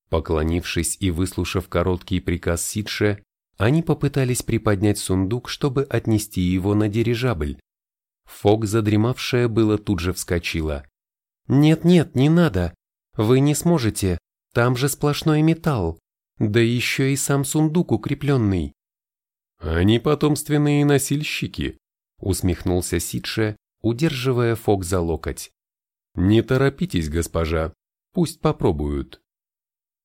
Поклонившись и выслушав короткий приказ Сидше, они попытались приподнять сундук, чтобы отнести его на дирижабль. Фок, задремавшая, было тут же вскочила. «Нет-нет, не надо! Вы не сможете, там же сплошной металл, да еще и сам сундук укрепленный». «Они потомственные носильщики», усмехнулся Сидше, удерживая Фок за локоть. «Не торопитесь, госпожа, пусть попробуют».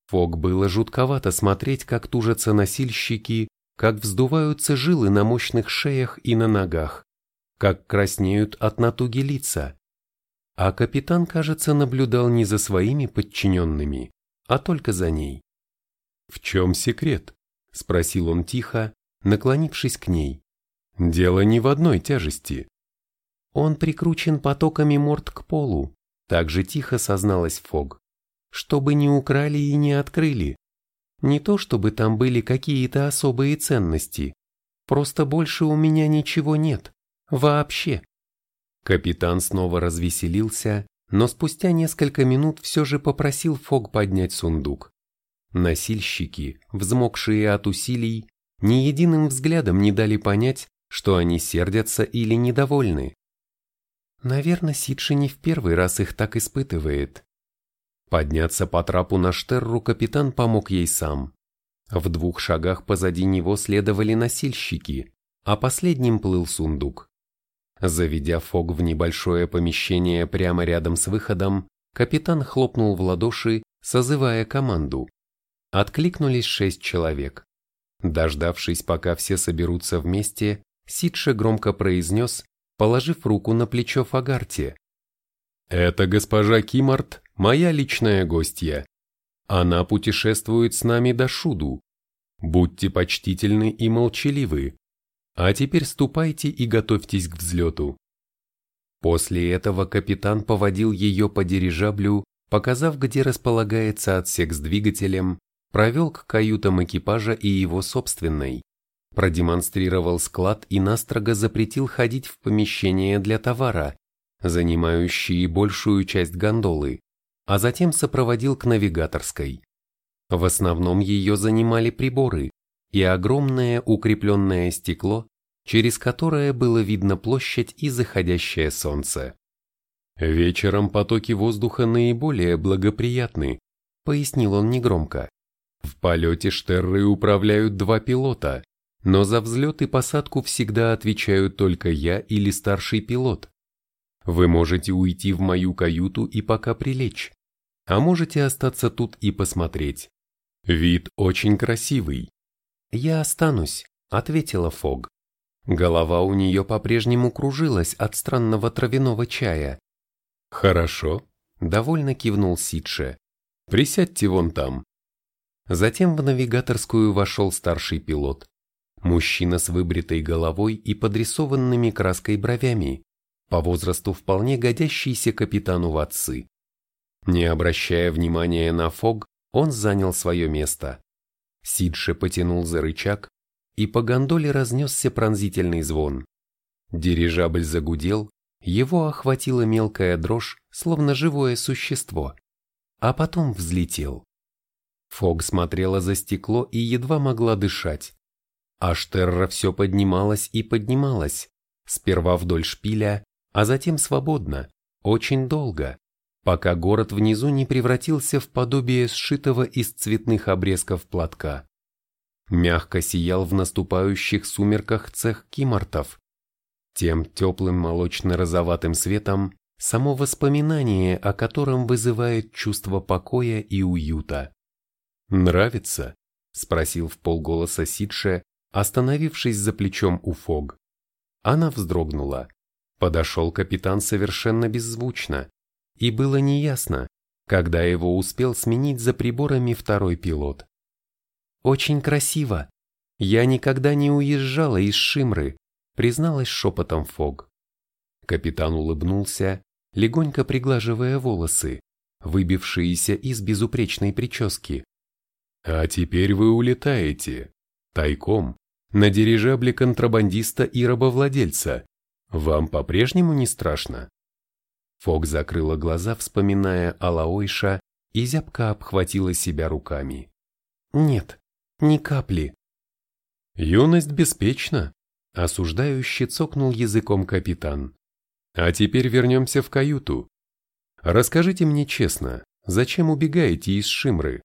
Фок было жутковато смотреть, как тужатся носильщики, как вздуваются жилы на мощных шеях и на ногах, как краснеют от натуги лица. А капитан, кажется, наблюдал не за своими подчиненными, а только за ней. «В чем секрет?» – спросил он тихо, наклонившись к ней. «Дело не в одной тяжести». «Он прикручен потоками морд к полу», – так же тихо созналась Фог чтобы не украли и не открыли. Не то чтобы там были какие-то особые ценности, просто больше у меня ничего нет, вообще. Капитан снова развеселился, но спустя несколько минут все же попросил Фог поднять сундук. Носильщики, взмокшие от усилий, ни единым взглядом не дали понять, что они сердятся или недовольны. Наверное, Сидши не в первый раз их так испытывает. Подняться по трапу на Штерру капитан помог ей сам. В двух шагах позади него следовали носильщики, а последним плыл сундук. Заведя Фог в небольшое помещение прямо рядом с выходом, капитан хлопнул в ладоши, созывая команду. Откликнулись шесть человек. Дождавшись, пока все соберутся вместе, Сидше громко произнес, положив руку на плечо Фагарте. «Это госпожа Кимарт, моя личная гостья. Она путешествует с нами до Шуду. Будьте почтительны и молчаливы. А теперь ступайте и готовьтесь к взлету. После этого капитан поводил ее по дирижаблю, показав, где располагается отсек с двигателем, провел к каютам экипажа и его собственной, продемонстрировал склад и настрого запретил ходить в помещение для товара, занимающие большую часть гондолы, а затем сопроводил к навигаторской. В основном ее занимали приборы и огромное укрепленное стекло, через которое было видно площадь и заходящее солнце. «Вечером потоки воздуха наиболее благоприятны», — пояснил он негромко. «В полете Штерры управляют два пилота, но за взлет и посадку всегда отвечают только я или старший пилот. Вы можете уйти в мою каюту и пока прилечь а можете остаться тут и посмотреть. Вид очень красивый. Я останусь, ответила Фог. Голова у нее по-прежнему кружилась от странного травяного чая. Хорошо, довольно кивнул Сидше. Присядьте вон там. Затем в навигаторскую вошел старший пилот. Мужчина с выбритой головой и подрисованными краской бровями, по возрасту вполне годящийся капитану в отцы. Не обращая внимания на Фог, он занял свое место. Сидше потянул за рычаг, и по гондоле разнесся пронзительный звон. Дирижабль загудел, его охватила мелкая дрожь, словно живое существо, а потом взлетел. Фог смотрела за стекло и едва могла дышать. Аштерра все поднималась и поднималась, сперва вдоль шпиля, а затем свободно, очень долго пока город внизу не превратился в подобие сшитого из цветных обрезков платка. Мягко сиял в наступающих сумерках цех кимортов. Тем теплым молочно-розоватым светом само воспоминание, о котором вызывает чувство покоя и уюта. «Нравится?» – спросил в полголоса Сидше, остановившись за плечом у Фог. Она вздрогнула. Подошел капитан совершенно беззвучно, и было неясно, когда его успел сменить за приборами второй пилот. «Очень красиво. Я никогда не уезжала из Шимры», призналась шепотом Фог. Капитан улыбнулся, легонько приглаживая волосы, выбившиеся из безупречной прически. «А теперь вы улетаете. Тайком, на дирижабле контрабандиста и рабовладельца. Вам по-прежнему не страшно?» Фок закрыла глаза, вспоминая Алаойша, и зябко обхватила себя руками. «Нет, ни капли». «Юность беспечна», — осуждающе цокнул языком капитан. «А теперь вернемся в каюту. Расскажите мне честно, зачем убегаете из Шимры?»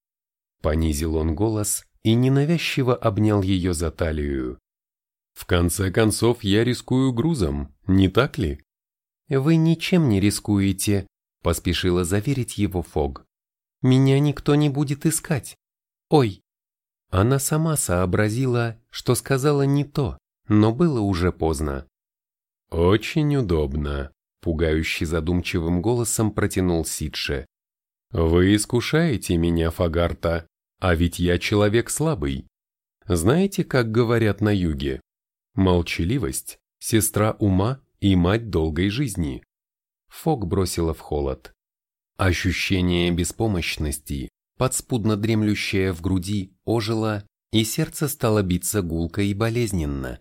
Понизил он голос и ненавязчиво обнял ее за талию. «В конце концов, я рискую грузом, не так ли?» «Вы ничем не рискуете», — поспешила заверить его Фог. «Меня никто не будет искать. Ой!» Она сама сообразила, что сказала не то, но было уже поздно. «Очень удобно», — пугающе задумчивым голосом протянул Сидше. «Вы искушаете меня, Фагарта, а ведь я человек слабый. Знаете, как говорят на юге? Молчаливость – сестра ума и мать долгой жизни. Фок бросила в холод. Ощущение беспомощности, подспудно дремлющее в груди, ожило, и сердце стало биться гулко и болезненно.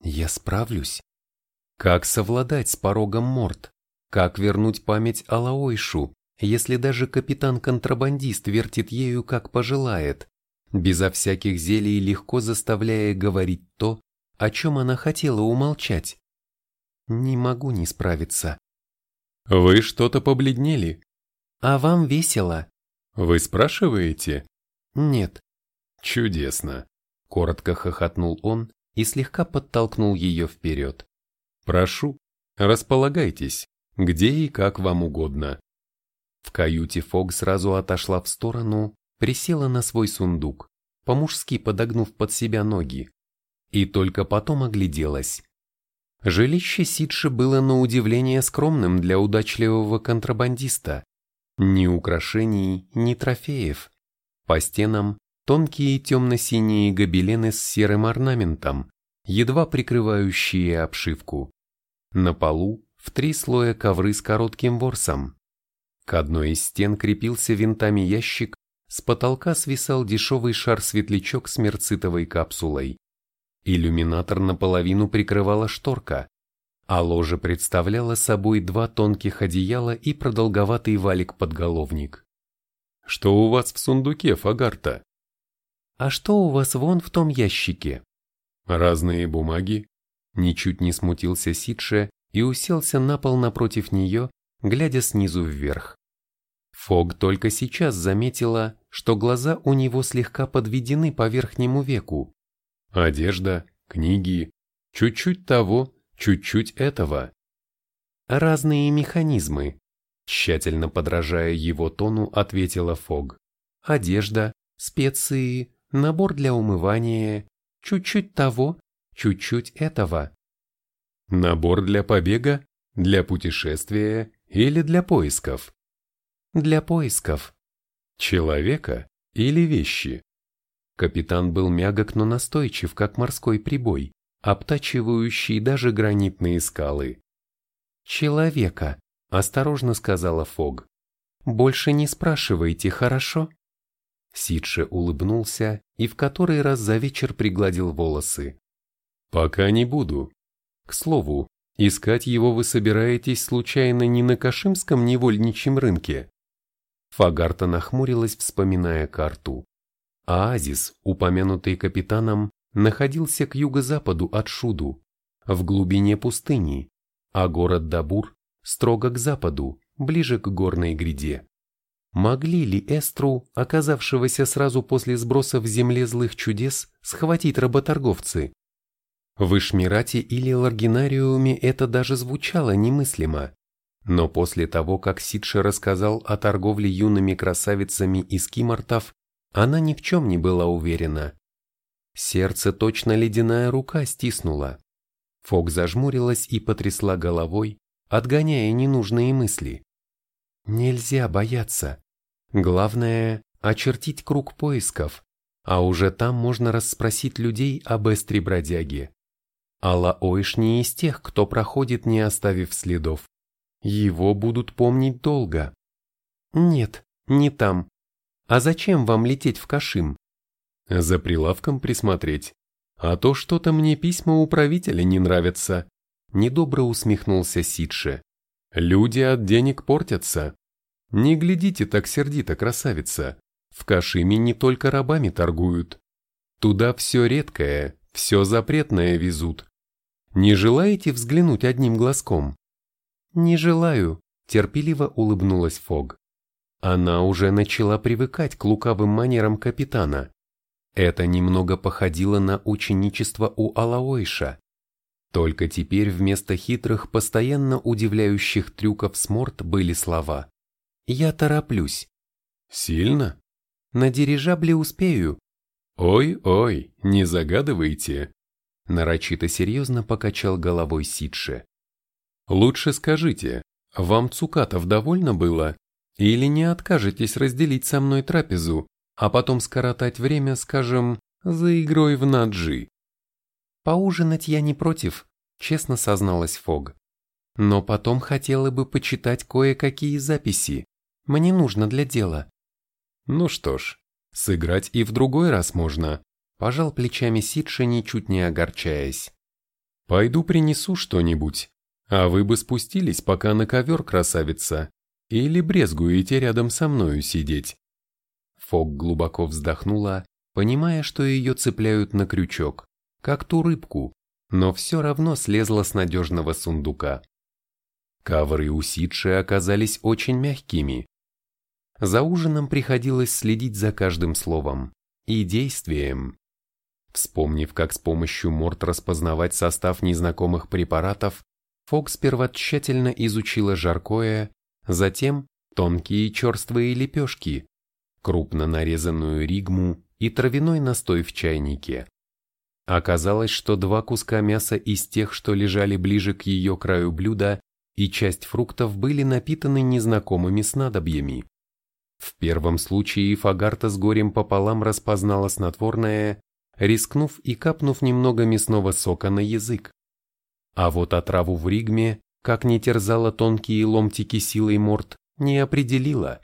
Я справлюсь. Как совладать с порогом морд? Как вернуть память о Лаойшу, если даже капитан-контрабандист вертит ею как пожелает, безо всяких зелий легко заставляя говорить то, о чем она хотела умолчать? Не могу не справиться. Вы что-то побледнели? А вам весело? Вы спрашиваете? Нет. Чудесно. Коротко хохотнул он и слегка подтолкнул ее вперед. Прошу, располагайтесь, где и как вам угодно. В каюте Фог сразу отошла в сторону, присела на свой сундук, по-мужски подогнув под себя ноги, и только потом огляделась. Жилище Сидши было на удивление скромным для удачливого контрабандиста. Ни украшений, ни трофеев. По стенам тонкие темно-синие гобелены с серым орнаментом, едва прикрывающие обшивку. На полу в три слоя ковры с коротким ворсом. К одной из стен крепился винтами ящик, с потолка свисал дешевый шар-светлячок с мерцитовой капсулой. Иллюминатор наполовину прикрывала шторка, а ложе представляло собой два тонких одеяла и продолговатый валик-подголовник. «Что у вас в сундуке, Фагарта?» «А что у вас вон в том ящике?» «Разные бумаги». Ничуть не смутился Сидше и уселся на пол напротив нее, глядя снизу вверх. Фог только сейчас заметила, что глаза у него слегка подведены по верхнему веку, Одежда, книги, чуть-чуть того, чуть-чуть этого. Разные механизмы, тщательно подражая его тону, ответила Фог. Одежда, специи, набор для умывания, чуть-чуть того, чуть-чуть этого. Набор для побега, для путешествия или для поисков? Для поисков. Человека или вещи? Капитан был мягок, но настойчив, как морской прибой, обтачивающий даже гранитные скалы. «Человека», — осторожно сказала Фог. «Больше не спрашивайте, хорошо?» Сидше улыбнулся и в который раз за вечер пригладил волосы. «Пока не буду. К слову, искать его вы собираетесь случайно не на Кашимском невольничьем рынке?» Фагарта нахмурилась, вспоминая карту. Оазис, упомянутый капитаном, находился к юго-западу от Шуду, в глубине пустыни, а город Дабур строго к западу, ближе к горной гряде. Могли ли Эстру, оказавшегося сразу после сброса в земле злых чудес, схватить работорговцы? В Ишмирате или Ларгинариуме это даже звучало немыслимо. Но после того, как Сидше рассказал о торговле юными красавицами из Кимартов, она ни в чем не была уверена. Сердце точно ледяная рука стиснула. Фок зажмурилась и потрясла головой, отгоняя ненужные мысли. Нельзя бояться. Главное – очертить круг поисков, а уже там можно расспросить людей об Эстре-бродяге. Алла Ойш не из тех, кто проходит, не оставив следов. Его будут помнить долго. Нет, не там. А зачем вам лететь в Кашим? За прилавком присмотреть. А то что-то мне письма управителя не нравятся. Недобро усмехнулся Сидше. Люди от денег портятся. Не глядите так сердито, красавица. В Кашиме не только рабами торгуют. Туда все редкое, все запретное везут. Не желаете взглянуть одним глазком? Не желаю, терпеливо улыбнулась Фог. Она уже начала привыкать к лукавым манерам капитана. Это немного походило на ученичество у Алаойша. Только теперь вместо хитрых, постоянно удивляющих трюков с морд были слова. «Я тороплюсь». «Сильно?» «На дирижабле успею». «Ой-ой, не загадывайте». Нарочито серьезно покачал головой Сидше. «Лучше скажите, вам цукатов довольно было? Или не откажетесь разделить со мной трапезу, а потом скоротать время, скажем, за игрой в наджи?» «Поужинать я не против», — честно созналась Фог. «Но потом хотела бы почитать кое-какие записи. Мне нужно для дела». «Ну что ж, сыграть и в другой раз можно», — пожал плечами Сидша, ничуть не огорчаясь. «Пойду принесу что-нибудь, а вы бы спустились, пока на ковер, красавица, или брезгуете рядом со мною сидеть?» Фог глубоко вздохнула, понимая, что ее цепляют на крючок, как ту рыбку, но все равно слезла с надежного сундука. Ковры у Сидши оказались очень мягкими. За ужином приходилось следить за каждым словом и действием. Вспомнив, как с помощью морд распознавать состав незнакомых препаратов, Фокс сперва тщательно изучила жаркое, затем тонкие черствые лепешки, крупно нарезанную ригму и травяной настой в чайнике. Оказалось, что два куска мяса из тех, что лежали ближе к ее краю блюда, и часть фруктов были напитаны незнакомыми снадобьями. В первом случае Фагарта с горем пополам распознала снотворное, рискнув и капнув немного мясного сока на язык. А вот отраву в ригме, как не терзала тонкие ломтики силой морд, не определила.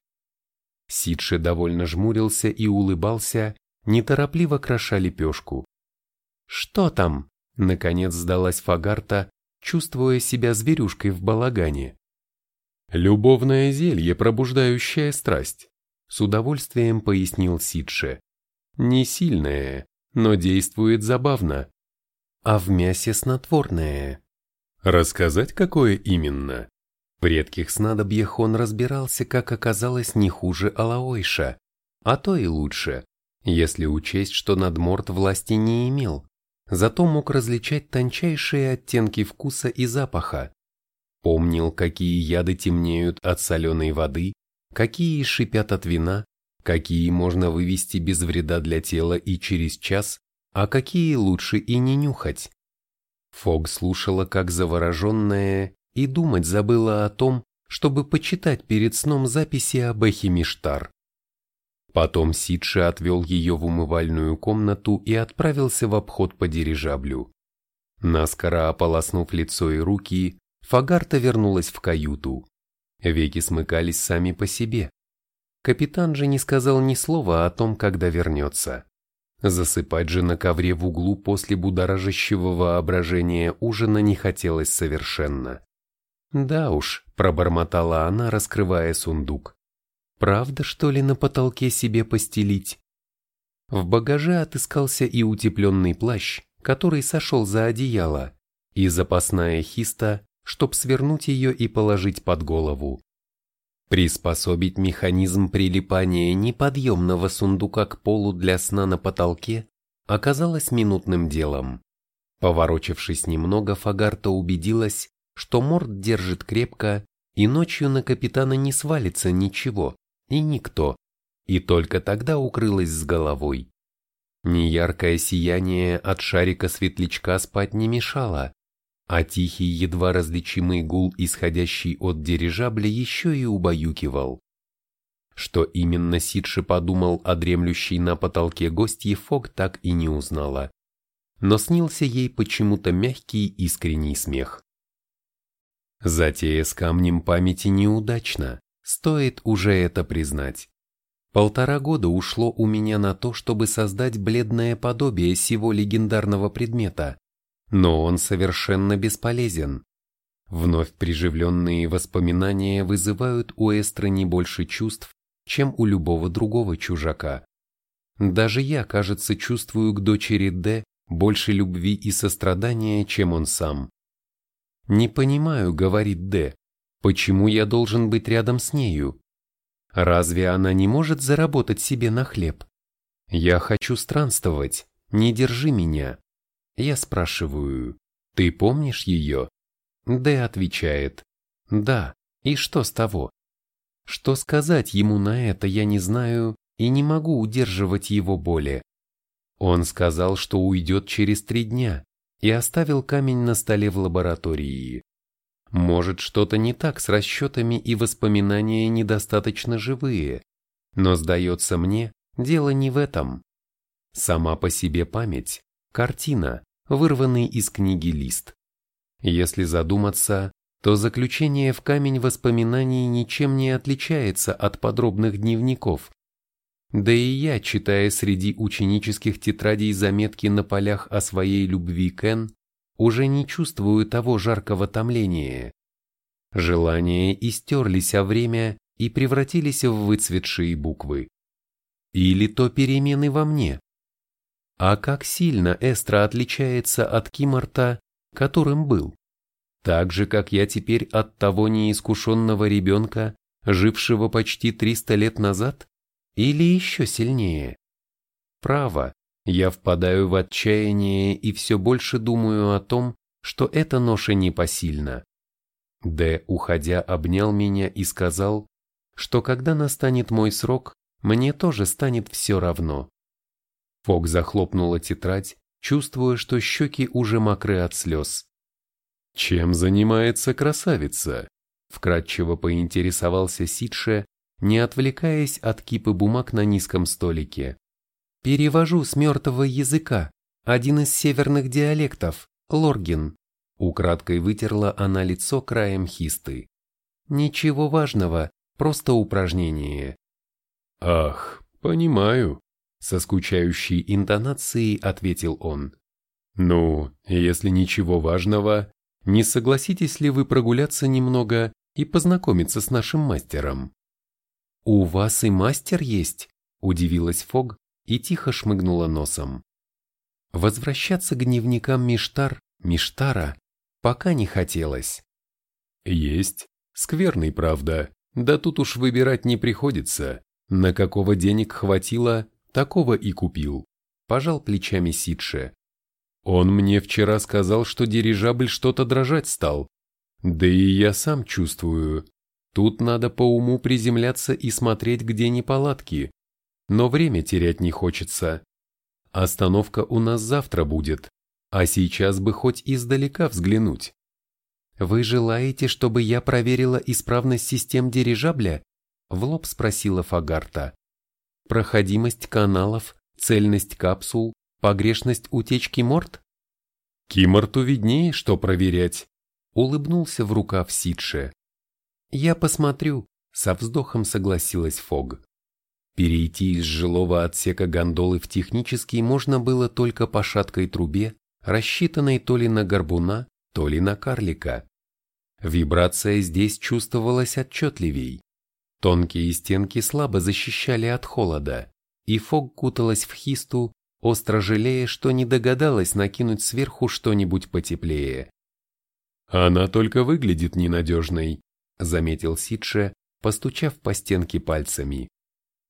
Сидше довольно жмурился и улыбался, неторопливо кроша лепешку. «Что там?» — наконец сдалась Фагарта, чувствуя себя зверюшкой в балагане. «Любовное зелье, пробуждающее страсть», — с удовольствием пояснил Сидше. «Не сильное, но действует забавно. А в мясе снотворное». «Рассказать, какое именно?» В редких снадобьях он разбирался, как оказалось, не хуже Алаойша, а то и лучше, если учесть, что Надморт власти не имел зато мог различать тончайшие оттенки вкуса и запаха. Помнил, какие яды темнеют от соленой воды, какие шипят от вина, какие можно вывести без вреда для тела и через час, а какие лучше и не нюхать. Фог слушала как завороженная и думать забыла о том, чтобы почитать перед сном записи об Эхе. Потом Сидши отвел ее в умывальную комнату и отправился в обход по дирижаблю. Наскоро ополоснув лицо и руки, Фагарта вернулась в каюту. Веки смыкались сами по себе. Капитан же не сказал ни слова о том, когда вернется. Засыпать же на ковре в углу после будоражащего воображения ужина не хотелось совершенно. «Да уж», — пробормотала она, раскрывая сундук. Правда, что ли, на потолке себе постелить? В багаже отыскался и утепленный плащ, который сошел за одеяло, и запасная хиста, чтоб свернуть ее и положить под голову. Приспособить механизм прилипания неподъемного сундука к полу для сна на потолке оказалось минутным делом. Поворочившись немного, Фагарта убедилась, что морд держит крепко, и ночью на капитана не свалится ничего и никто, и только тогда укрылась с головой. Неяркое сияние от шарика светлячка спать не мешало, а тихий, едва различимый гул, исходящий от дирижабля, еще и убаюкивал. Что именно Сидши подумал о дремлющей на потолке гостье, Фог так и не узнала. Но снился ей почему-то мягкий искренний смех. Затея с камнем памяти неудачна, стоит уже это признать. Полтора года ушло у меня на то, чтобы создать бледное подобие сего легендарного предмета, но он совершенно бесполезен. Вновь приживленные воспоминания вызывают у Эстры не больше чувств, чем у любого другого чужака. Даже я, кажется, чувствую к дочери Д больше любви и сострадания, чем он сам. «Не понимаю», — говорит Д, — «почему я должен быть рядом с нею? Разве она не может заработать себе на хлеб? Я хочу странствовать, не держи меня». Я спрашиваю, «Ты помнишь ее?» Д отвечает, «Да, и что с того?» Что сказать ему на это я не знаю и не могу удерживать его боли. Он сказал, что уйдет через три дня и оставил камень на столе в лаборатории. Может, что-то не так с расчетами и воспоминания недостаточно живые, но, сдается мне, дело не в этом. Сама по себе память – картина, вырванный из книги лист. Если задуматься, то заключение в камень воспоминаний ничем не отличается от подробных дневников. Да и я, читая среди ученических тетрадей заметки на полях о своей любви Кен, уже не чувствую того жаркого томления. Желания истерлись, а время и превратились в выцветшие буквы. Или то перемены во мне. А как сильно Эстра отличается от Кимарта, которым был? Так же, как я теперь от того неискушенного ребенка, жившего почти 300 лет назад? Или еще сильнее? Право, я впадаю в отчаяние и все больше думаю о том, что эта ноша непосильна. Д, уходя, обнял меня и сказал, что когда настанет мой срок, мне тоже станет все равно. Фок захлопнула тетрадь, чувствуя, что щеки уже мокры от слез. «Чем занимается красавица?» – вкратчиво поинтересовался Сидше, не отвлекаясь от кипы бумаг на низком столике. «Перевожу с мертвого языка, один из северных диалектов, лоргин». Украдкой вытерла она лицо краем хисты. «Ничего важного, просто упражнение». «Ах, понимаю», – со скучающей интонацией ответил он. «Ну, если ничего важного, не согласитесь ли вы прогуляться немного и познакомиться с нашим мастером? У вас и мастер есть, удивилась Фог и тихо шмыгнула носом. Возвращаться к дневникам Миштар, Миштара, пока не хотелось. Есть, скверный, правда, да тут уж выбирать не приходится. На какого денег хватило, такого и купил. Пожал плечами Сидше. Он мне вчера сказал, что дирижабль что-то дрожать стал. Да и я сам чувствую. Тут надо по уму приземляться и смотреть, где неполадки. Но время терять не хочется. Остановка у нас завтра будет, а сейчас бы хоть издалека взглянуть. «Вы желаете, чтобы я проверила исправность систем дирижабля?» В лоб спросила Фагарта. «Проходимость каналов, цельность капсул, Погрешность утечки морд? Киморту виднее, что проверять. Улыбнулся в рукав Сидше. Я посмотрю, со вздохом согласилась Фог. Перейти из жилого отсека гондолы в технический можно было только по шаткой трубе, рассчитанной то ли на горбуна, то ли на карлика. Вибрация здесь чувствовалась отчетливей. Тонкие стенки слабо защищали от холода, и Фог куталась в хисту, остро жалея, что не догадалась накинуть сверху что-нибудь потеплее. «Она только выглядит ненадежной», — заметил Сидше, постучав по стенке пальцами.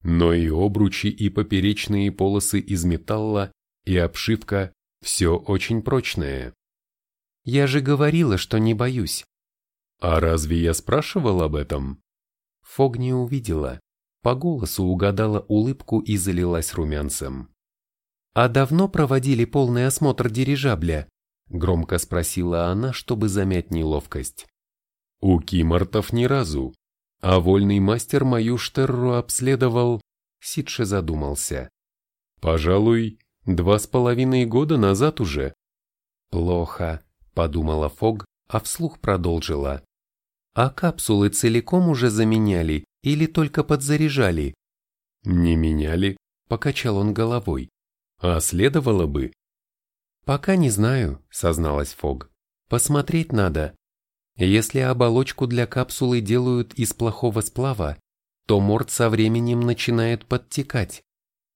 «Но и обручи, и поперечные полосы из металла, и обшивка — все очень прочное». «Я же говорила, что не боюсь». «А разве я спрашивал об этом?» Фог не увидела, по голосу угадала улыбку и залилась румянцем. А давно проводили полный осмотр дирижабля? Громко спросила она, чтобы замять неловкость. У Кимартов ни разу. А вольный мастер мою штерру обследовал. Сидше задумался. Пожалуй, два с половиной года назад уже. Плохо, подумала Фог, а вслух продолжила. А капсулы целиком уже заменяли или только подзаряжали? Не меняли, покачал он головой. А следовало бы. Пока не знаю, созналась Фог. Посмотреть надо. Если оболочку для капсулы делают из плохого сплава, то морд со временем начинает подтекать.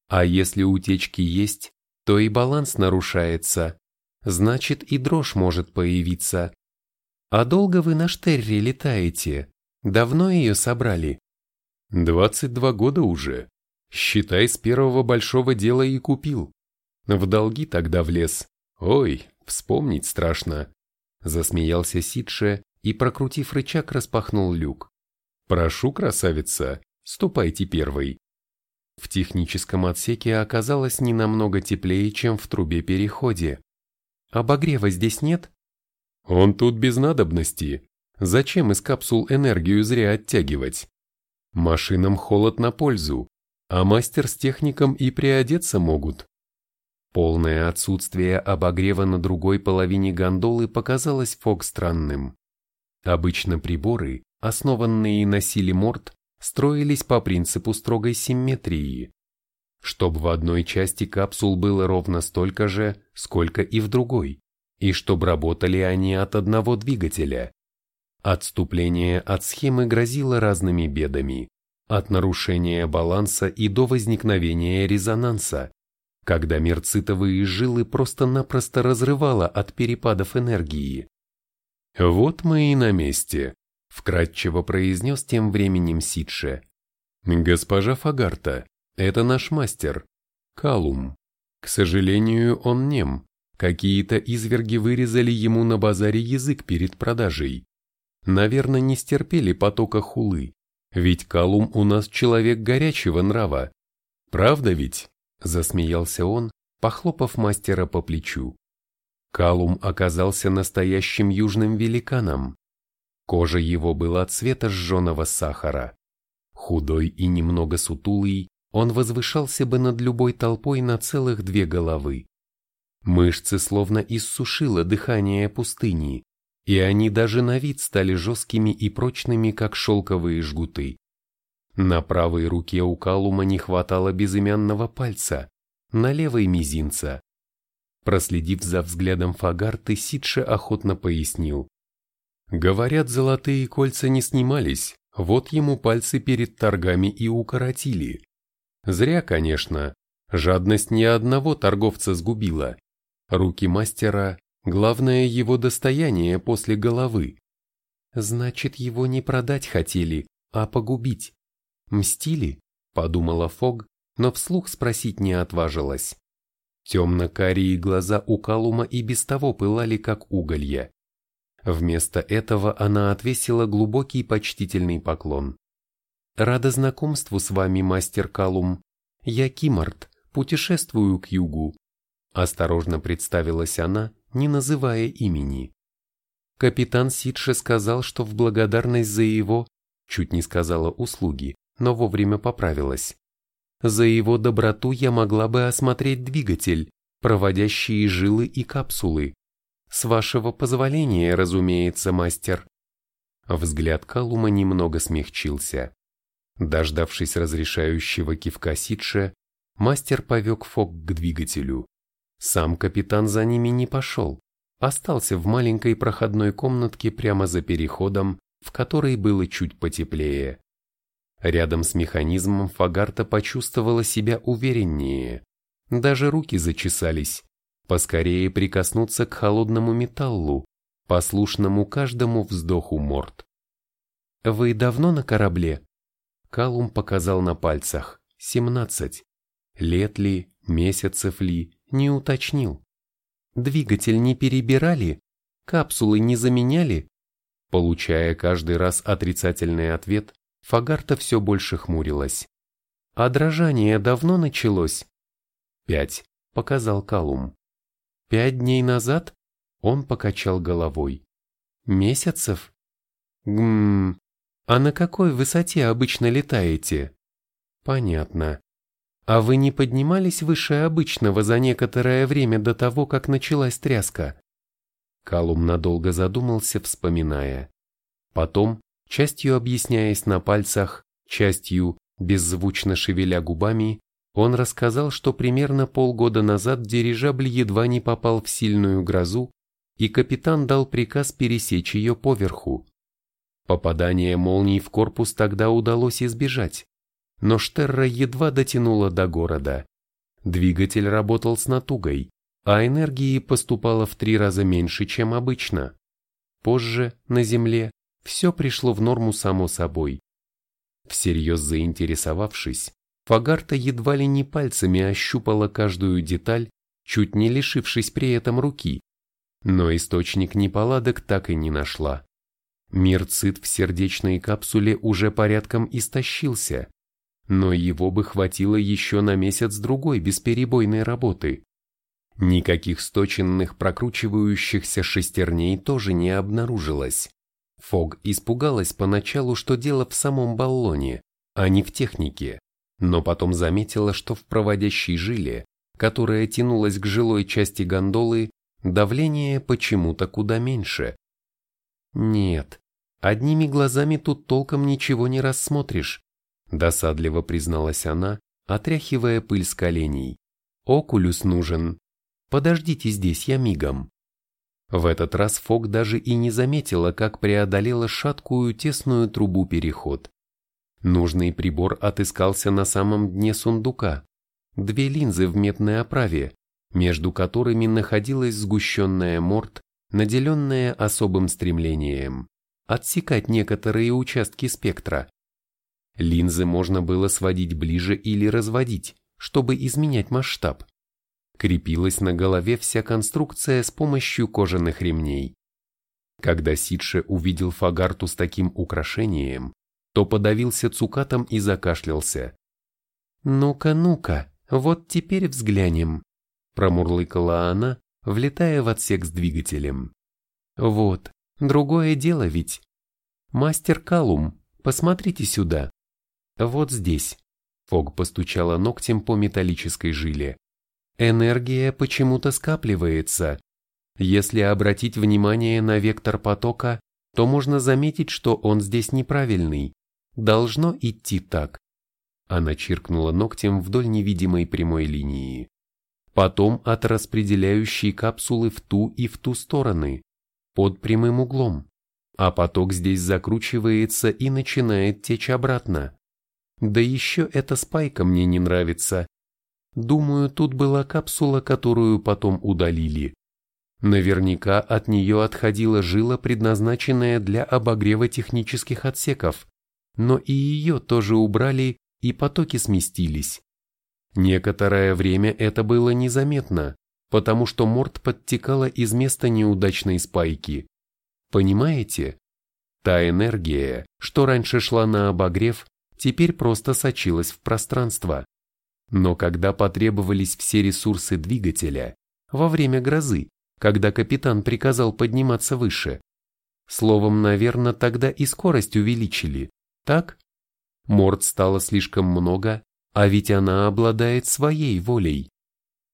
А если утечки есть, то и баланс нарушается. Значит и дрожь может появиться. А долго вы на Штерре летаете? Давно ее собрали? Двадцать два года уже. Считай, с первого большого дела и купил. В долги тогда влез. Ой, вспомнить страшно. Засмеялся Сидше и, прокрутив рычаг, распахнул люк. Прошу, красавица, ступайте первой. В техническом отсеке оказалось не намного теплее, чем в трубе-переходе. Обогрева здесь нет? Он тут без надобности. Зачем из капсул энергию зря оттягивать? Машинам холод на пользу, а мастер с техником и приодеться могут. Полное отсутствие обогрева на другой половине гондолы показалось Фок странным. Обычно приборы, основанные на силе морд, строились по принципу строгой симметрии. Чтобы в одной части капсул было ровно столько же, сколько и в другой, и чтобы работали они от одного двигателя. Отступление от схемы грозило разными бедами, от нарушения баланса и до возникновения резонанса, когда мерцитовые жилы просто-напросто разрывало от перепадов энергии. «Вот мы и на месте», — вкратчиво произнес тем временем Сидше. «Госпожа Фагарта, это наш мастер, Калум. К сожалению, он нем. Какие-то изверги вырезали ему на базаре язык перед продажей. Наверное, не стерпели потока хулы, ведь Калум у нас человек горячего нрава. Правда ведь?» Засмеялся он, похлопав мастера по плечу. Калум оказался настоящим южным великаном. Кожа его была цвета сжженного сахара. Худой и немного сутулый, он возвышался бы над любой толпой на целых две головы. Мышцы словно иссушило дыхание пустыни, и они даже на вид стали жесткими и прочными, как шелковые жгуты. На правой руке у Калума не хватало безымянного пальца, на левой мизинца. Проследив за взглядом Фагарты, Сидше охотно пояснил. Говорят, золотые кольца не снимались, вот ему пальцы перед торгами и укоротили. Зря, конечно, жадность ни одного торговца сгубила. Руки мастера – главное его достояние после головы. Значит, его не продать хотели, а погубить. Мстили? Подумала Фог, но вслух спросить не отважилась. Темно-карие глаза у Калума и без того пылали, как уголья. Вместо этого она отвесила глубокий почтительный поклон. «Рада знакомству с вами, мастер Калум. Я Кимарт, путешествую к югу». Осторожно представилась она, не называя имени. Капитан Сидше сказал, что в благодарность за его, чуть не сказала услуги, но вовремя поправилась. За его доброту я могла бы осмотреть двигатель, проводящие жилы и капсулы. С вашего позволения, разумеется, мастер. Взгляд Калума немного смягчился. Дождавшись разрешающего кивка Сидше, мастер повек Фок к двигателю. Сам капитан за ними не пошел, остался в маленькой проходной комнатке прямо за переходом, в которой было чуть потеплее. Рядом с механизмом Фагарта почувствовала себя увереннее. Даже руки зачесались. Поскорее прикоснуться к холодному металлу, послушному каждому вздоху морд. «Вы давно на корабле?» Калум показал на пальцах. «Семнадцать. Лет ли, месяцев ли, не уточнил. Двигатель не перебирали? Капсулы не заменяли?» Получая каждый раз отрицательный ответ, Фагарта все больше хмурилась. «А дрожание давно началось?» «Пять», — показал Калум. «Пять дней назад?» Он покачал головой. Месяцев? Гм, а на какой высоте обычно летаете? Понятно. А вы не поднимались выше обычного за некоторое время до того, как началась тряска? Калум надолго задумался, вспоминая. Потом, частью объясняясь на пальцах, частью, беззвучно шевеля губами, он рассказал, что примерно полгода назад дирижабль едва не попал в сильную грозу, и капитан дал приказ пересечь ее поверху. Попадание молний в корпус тогда удалось избежать, но Штерра едва дотянула до города. Двигатель работал с натугой, а энергии поступало в три раза меньше, чем обычно. Позже, на Земле, все пришло в норму само собой. Всерьез заинтересовавшись, Фагарта едва ли не пальцами ощупала каждую деталь, чуть не лишившись при этом руки. Но источник неполадок так и не нашла. Мирцит в сердечной капсуле уже порядком истощился, но его бы хватило еще на месяц-другой бесперебойной работы. Никаких сточенных прокручивающихся шестерней тоже не обнаружилось. Фог испугалась поначалу, что дело в самом баллоне, а не в технике, но потом заметила, что в проводящей жиле, которая тянулась к жилой части гондолы, давление почему-то куда меньше. Нет, одними глазами тут толком ничего не рассмотришь, досадливо призналась она, отряхивая пыль с коленей. Окулюс нужен. Подождите здесь, я мигом. В этот раз Фок даже и не заметила, как преодолела шаткую тесную трубу переход. Нужный прибор отыскался на самом дне сундука. Две линзы в медной оправе, между которыми находилась сгущенная морд, наделенная особым стремлением отсекать некоторые участки спектра. Линзы можно было сводить ближе или разводить, чтобы изменять масштаб. Крепилась на голове вся конструкция с помощью кожаных ремней. Когда Сидше увидел Фагарту с таким украшением, то подавился цукатом и закашлялся. «Ну-ка, ну-ка, вот теперь взглянем», промурлыкала она, влетая в отсек с двигателем. «Вот, другое дело ведь. Мастер Калум, посмотрите сюда. Вот здесь». Фог постучала ногтем по металлической жиле. Энергия почему-то скапливается. Если обратить внимание на вектор потока, то можно заметить, что он здесь неправильный. Должно идти так. Она чиркнула ногтем вдоль невидимой прямой линии. Потом от распределяющей капсулы в ту и в ту стороны, под прямым углом. А поток здесь закручивается и начинает течь обратно. Да еще эта спайка мне не нравится. Думаю, тут была капсула, которую потом удалили. Наверняка от нее отходила жила, предназначенная для обогрева технических отсеков, но и ее тоже убрали, и потоки сместились. Некоторое время это было незаметно, потому что морд подтекала из места неудачной спайки. Понимаете? Та энергия, что раньше шла на обогрев, теперь просто сочилась в пространство. Но когда потребовались все ресурсы двигателя, во время грозы, когда капитан приказал подниматься выше, словом, наверное, тогда и скорость увеличили, так? Морд стало слишком много, а ведь она обладает своей волей.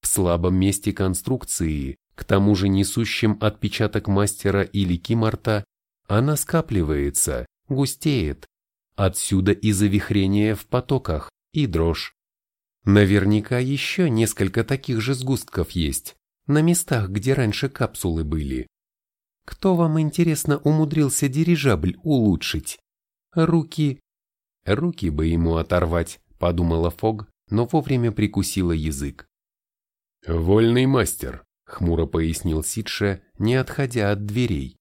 В слабом месте конструкции, к тому же несущим отпечаток мастера или кимарта, она скапливается, густеет. Отсюда и завихрение в потоках, и дрожь. Наверняка еще несколько таких же сгустков есть, на местах, где раньше капсулы были. Кто вам, интересно, умудрился дирижабль улучшить? Руки... Руки бы ему оторвать, подумала Фог, но вовремя прикусила язык. «Вольный мастер», — хмуро пояснил Сидше, не отходя от дверей.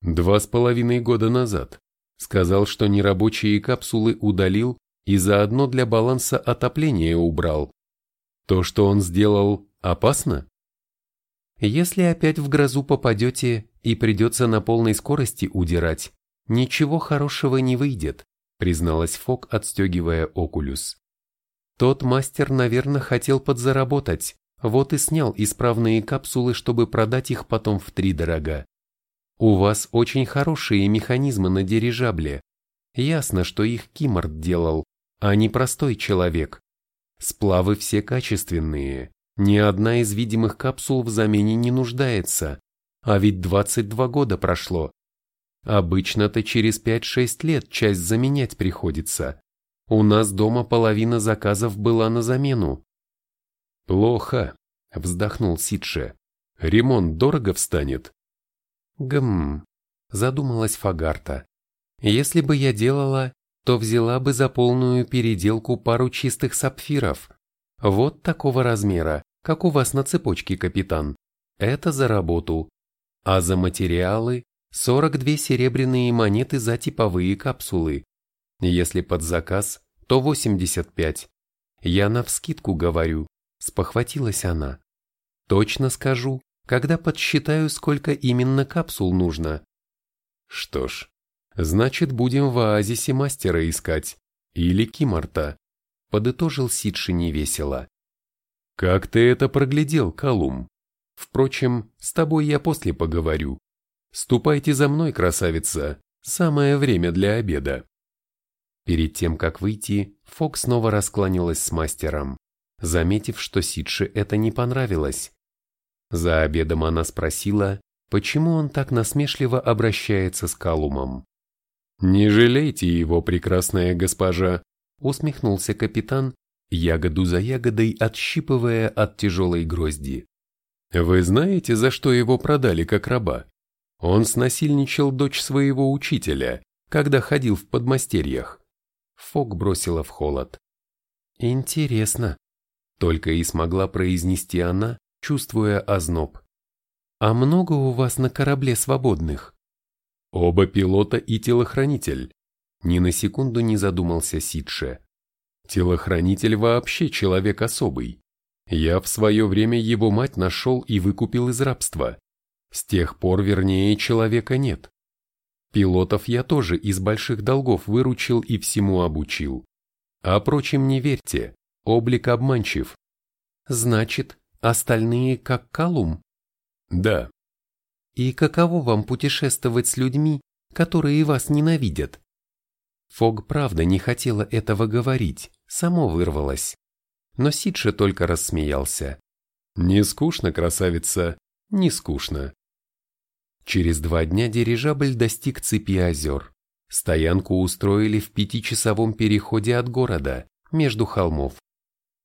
«Два с половиной года назад. Сказал, что нерабочие капсулы удалил и заодно для баланса отопления убрал. То, что он сделал, опасно? Если опять в грозу попадете и придется на полной скорости удирать, ничего хорошего не выйдет, призналась Фок, отстегивая окулюс. Тот мастер, наверное, хотел подзаработать, Вот и снял исправные капсулы, чтобы продать их потом в три дорога. У вас очень хорошие механизмы на дирижабле. Ясно, что их Кимарт делал, а не простой человек. Сплавы все качественные. Ни одна из видимых капсул в замене не нуждается. А ведь 22 года прошло. Обычно-то через 5-6 лет часть заменять приходится. У нас дома половина заказов была на замену. Плохо, вздохнул Сидше. Ремонт дорого встанет. Гм, задумалась Фагарта. Если бы я делала, то взяла бы за полную переделку пару чистых сапфиров. Вот такого размера, как у вас на цепочке, капитан. Это за работу. А за материалы 42 серебряные монеты за типовые капсулы. Если под заказ, то 85. Я навскидку говорю, спохватилась она. Точно скажу, когда подсчитаю, сколько именно капсул нужно. Что ж, значит будем в оазисе мастера искать. Или Кимарта. Подытожил Сидши невесело. Как ты это проглядел, Калум? Впрочем, с тобой я после поговорю. Ступайте за мной, красавица. Самое время для обеда. Перед тем, как выйти, Фок снова раскланялась с мастером, заметив, что Сидше это не понравилось. За обедом она спросила, почему он так насмешливо обращается с Калумом. «Не жалейте его, прекрасная госпожа», — усмехнулся капитан, ягоду за ягодой отщипывая от тяжелой грозди. «Вы знаете, за что его продали как раба? Он снасильничал дочь своего учителя, когда ходил в подмастерьях». Фок бросила в холод. «Интересно», — только и смогла произнести она, чувствуя озноб. «А много у вас на корабле свободных?» «Оба пилота и телохранитель», — ни на секунду не задумался Сидше. «Телохранитель вообще человек особый. Я в свое время его мать нашел и выкупил из рабства. С тех пор, вернее, человека нет. Пилотов я тоже из больших долгов выручил и всему обучил. А прочим не верьте, облик обманчив. Значит, Остальные как Колум? Да. И каково вам путешествовать с людьми, которые вас ненавидят? Фог правда не хотела этого говорить, само вырвалось. Но Сидше только рассмеялся. Не скучно, красавица, не скучно. Через два дня дирижабль достиг цепи озер. Стоянку устроили в пятичасовом переходе от города, между холмов.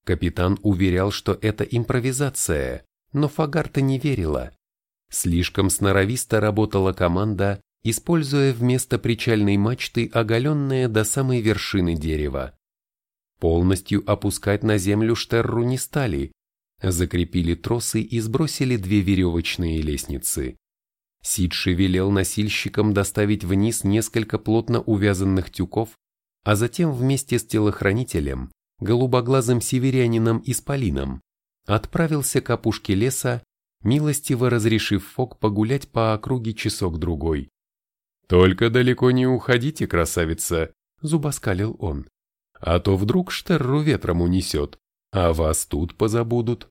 Капитан уверял, что это импровизация, но Фагарта не верила. Слишком сноровисто работала команда, используя вместо причальной мачты оголенное до самой вершины дерева. Полностью опускать на землю штерру не стали, закрепили тросы и сбросили две веревочные лестницы. Сидши велел носильщикам доставить вниз несколько плотно увязанных тюков, а затем вместе с телохранителем голубоглазым северянином Исполином, отправился к опушке леса, милостиво разрешив Фок погулять по округе часок-другой. «Только далеко не уходите, красавица», — зубоскалил он. «А то вдруг Штерру ветром унесет, а вас тут позабудут».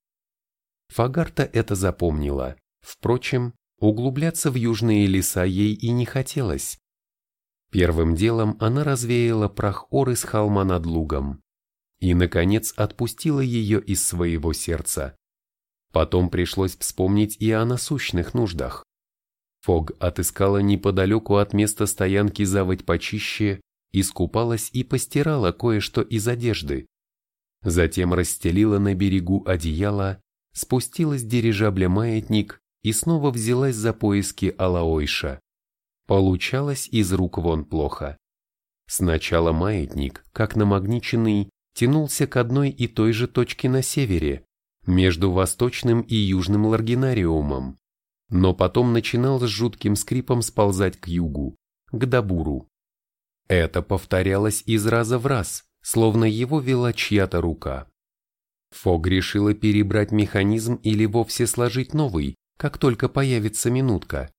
Фагарта это запомнила. Впрочем, углубляться в южные леса ей и не хотелось. Первым делом она развеяла прах оры с холма над лугом и, наконец, отпустила ее из своего сердца. Потом пришлось вспомнить и о насущных нуждах. Фог отыскала неподалеку от места стоянки заводь почище, искупалась и постирала кое-что из одежды. Затем расстелила на берегу одеяло, спустилась дирижабля маятник и снова взялась за поиски Алаойша. Получалось из рук вон плохо. Сначала маятник, как намагниченный, тянулся к одной и той же точке на севере, между восточным и южным Ларгинариумом, но потом начинал с жутким скрипом сползать к югу, к Дабуру. Это повторялось из раза в раз, словно его вела чья-то рука. Фог решила перебрать механизм или вовсе сложить новый, как только появится минутка,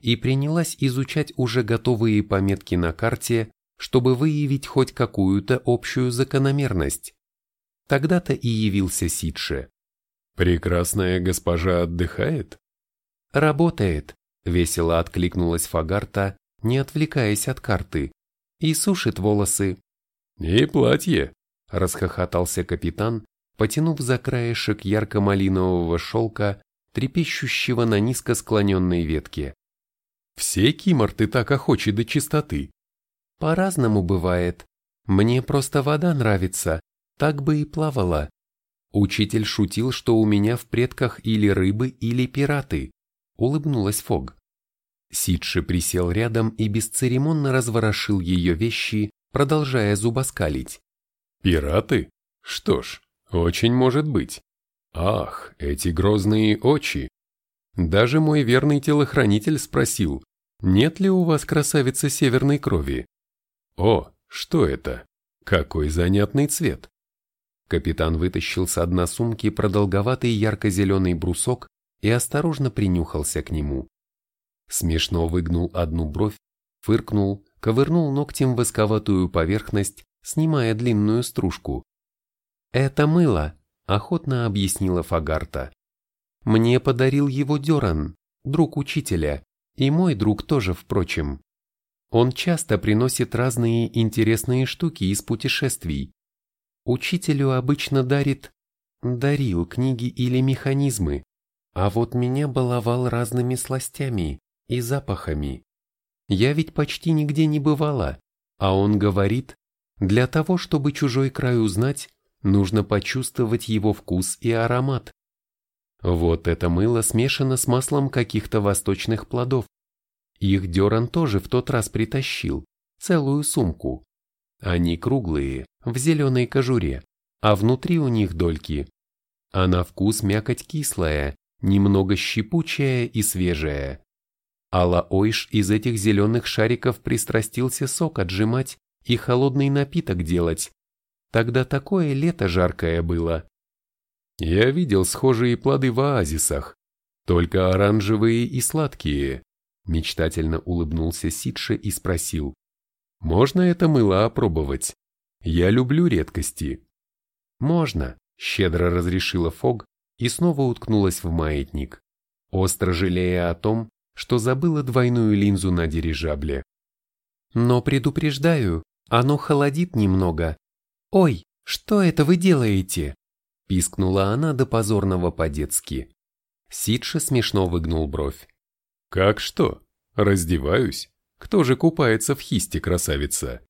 и принялась изучать уже готовые пометки на карте чтобы выявить хоть какую-то общую закономерность. Тогда-то и явился Сидше. Прекрасная госпожа отдыхает? Работает, весело откликнулась Фагарта, не отвлекаясь от карты, и сушит волосы. И платье, расхохотался капитан, потянув за краешек ярко-малинового шелка, трепещущего на низко склоненной ветке. Все киморты так охочи до чистоты. По-разному бывает. Мне просто вода нравится, так бы и плавала. Учитель шутил, что у меня в предках или рыбы, или пираты. Улыбнулась Фог. Сидши присел рядом и бесцеремонно разворошил ее вещи, продолжая зубоскалить. «Пираты? Что ж, очень может быть. Ах, эти грозные очи! Даже мой верный телохранитель спросил, нет ли у вас красавицы северной крови? О, что это? Какой занятный цвет! Капитан вытащил с дна сумки продолговатый ярко-зеленый брусок и осторожно принюхался к нему. Смешно выгнул одну бровь, фыркнул, ковырнул ногтем восковатую поверхность, снимая длинную стружку. «Это мыло», — охотно объяснила Фагарта. «Мне подарил его Деран, друг учителя, и мой друг тоже, впрочем. Он часто приносит разные интересные штуки из путешествий. Учителю обычно дарит, дарил книги или механизмы, а вот меня баловал разными сластями и запахами. Я ведь почти нигде не бывала, а он говорит, для того, чтобы чужой край узнать, нужно почувствовать его вкус и аромат. Вот это мыло смешано с маслом каких-то восточных плодов. Их Деран тоже в тот раз притащил, целую сумку. Они круглые, в зеленой кожуре, а внутри у них дольки. А на вкус мякоть кислая, немного щепучая и свежая. Алла Ойш из этих зеленых шариков пристрастился сок отжимать и холодный напиток делать. Тогда такое лето жаркое было. Я видел схожие плоды в оазисах, только оранжевые и сладкие. Мечтательно улыбнулся Сидше и спросил. Можно это мыло опробовать? Я люблю редкости. Можно, щедро разрешила Фог и снова уткнулась в маятник, остро жалея о том, что забыла двойную линзу на дирижабле. Но предупреждаю, оно холодит немного. Ой, что это вы делаете? Пискнула она до позорного по-детски. Сидша смешно выгнул бровь. Как что? Раздеваюсь? Кто же купается в хисте, красавица?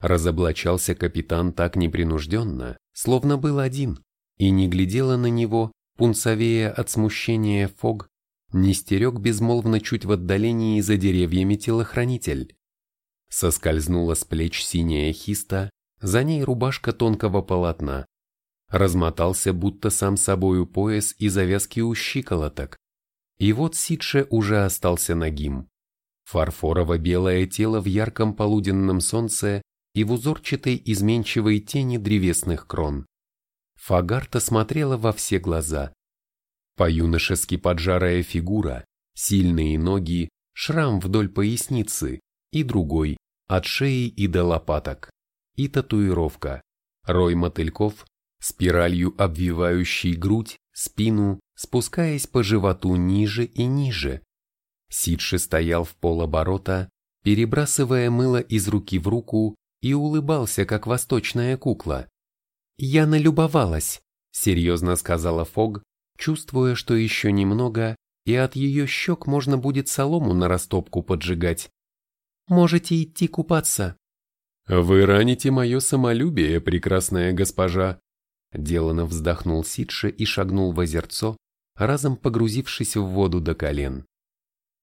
Разоблачался капитан так непринужденно, словно был один, и не глядела на него, пунцовея от смущения Фог, не стерег безмолвно чуть в отдалении за деревьями телохранитель. Соскользнула с плеч синяя хиста, за ней рубашка тонкого полотна. Размотался будто сам собою пояс и завязки у щиколоток. И вот Сидше уже остался нагим. Фарфорово-белое тело в ярком полуденном солнце и в узорчатой изменчивой тени древесных крон. Фагарта смотрела во все глаза. По-юношески поджарая фигура, сильные ноги, шрам вдоль поясницы и другой, от шеи и до лопаток, и татуировка, рой мотыльков, спиралью обвивающий грудь, спину, спускаясь по животу ниже и ниже. Сидши стоял в полоборота, перебрасывая мыло из руки в руку и улыбался, как восточная кукла. «Я налюбовалась», — серьезно сказала Фог, чувствуя, что еще немного, и от ее щек можно будет солому на растопку поджигать. «Можете идти купаться». «Вы раните мое самолюбие, прекрасная госпожа», Делано вздохнул Сидше и шагнул в озерцо, разом погрузившись в воду до колен.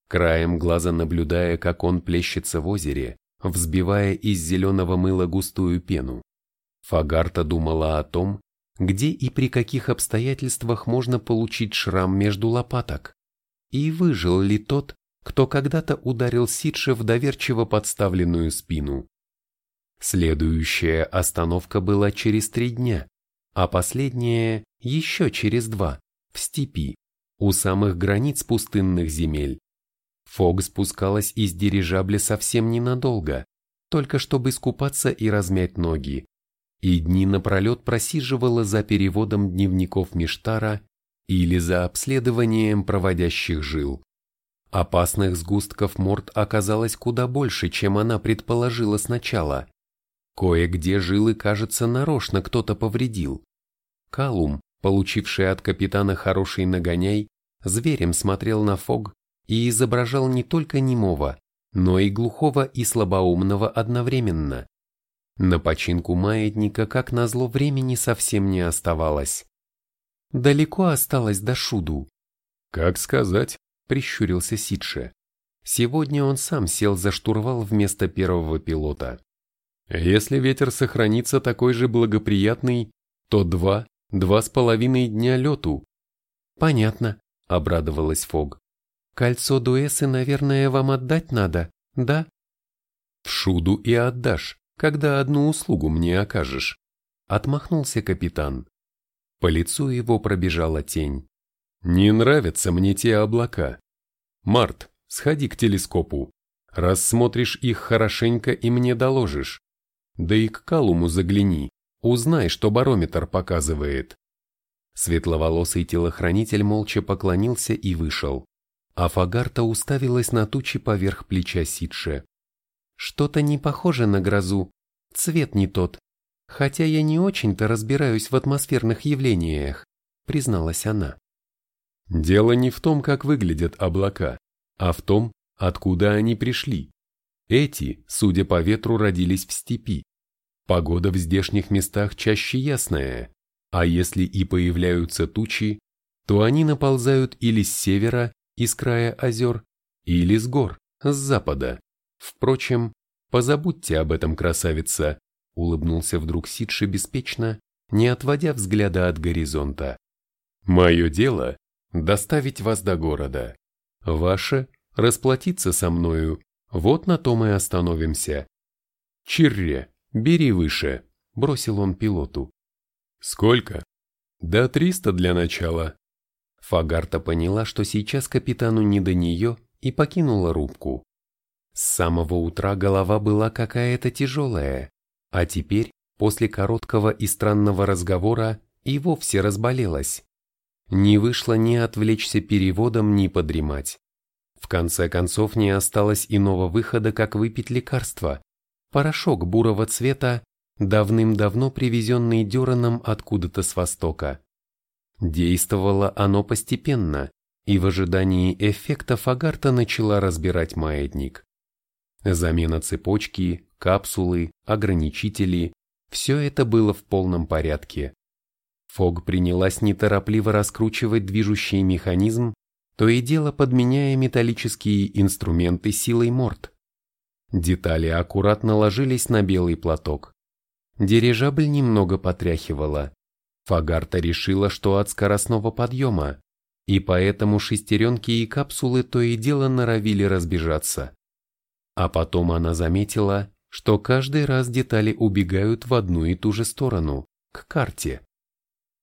Краем глаза наблюдая, как он плещется в озере, взбивая из зеленого мыла густую пену. Фагарта думала о том, где и при каких обстоятельствах можно получить шрам между лопаток, и выжил ли тот, кто когда-то ударил Сидше в доверчиво подставленную спину. Следующая остановка была через три дня, а последняя еще через два, в степи, у самых границ пустынных земель. Фог спускалась из дирижабля совсем ненадолго, только чтобы искупаться и размять ноги, и дни напролет просиживала за переводом дневников Миштара или за обследованием проводящих жил. Опасных сгустков морд оказалось куда больше, чем она предположила сначала. Кое-где жилы, кажется, нарочно кто-то повредил. Калум, получивший от капитана хороший нагоняй, зверем смотрел на Фог и изображал не только немого, но и глухого и слабоумного одновременно. На починку маятника, как назло, времени совсем не оставалось. Далеко осталось до Шуду. Как сказать, прищурился Сидше. Сегодня он сам сел за штурвал вместо первого пилота. Если ветер сохранится такой же благоприятный, то два, два с половиной дня лету. Понятно, обрадовалась Фог. Кольцо Дуэсы, наверное, вам отдать надо, да? В шуду и отдашь, когда одну услугу мне окажешь. Отмахнулся капитан. По лицу его пробежала тень. Не нравятся мне те облака. Март, сходи к телескопу. Рассмотришь их хорошенько и мне доложишь. Да и к Калуму загляни, узнай, что барометр показывает. Светловолосый телохранитель молча поклонился и вышел а Фагарта уставилась на тучи поверх плеча Сидше. «Что-то не похоже на грозу, цвет не тот, хотя я не очень-то разбираюсь в атмосферных явлениях», призналась она. «Дело не в том, как выглядят облака, а в том, откуда они пришли. Эти, судя по ветру, родились в степи. Погода в здешних местах чаще ясная, а если и появляются тучи, то они наползают или с севера, из края озер или с гор, с запада. Впрочем, позабудьте об этом, красавица, улыбнулся вдруг Сидши беспечно, не отводя взгляда от горизонта. Мое дело – доставить вас до города. Ваше – расплатиться со мною, вот на том и остановимся. Чирре, бери выше, бросил он пилоту. Сколько? Да триста для начала. Фагарта поняла, что сейчас капитану не до нее, и покинула рубку. С самого утра голова была какая-то тяжелая, а теперь, после короткого и странного разговора, и вовсе разболелась. Не вышло ни отвлечься переводом, ни подремать. В конце концов не осталось иного выхода, как выпить лекарство. Порошок бурого цвета, давным-давно привезенный Дёраном откуда-то с востока. Действовало оно постепенно, и в ожидании эффекта Фагарта начала разбирать маятник. Замена цепочки, капсулы, ограничители – все это было в полном порядке. Фог принялась неторопливо раскручивать движущий механизм, то и дело подменяя металлические инструменты силой морд. Детали аккуратно ложились на белый платок. Дирижабль немного потряхивала. Фагарта решила, что от скоростного подъема, и поэтому шестеренки и капсулы то и дело норовили разбежаться. А потом она заметила, что каждый раз детали убегают в одну и ту же сторону, к карте.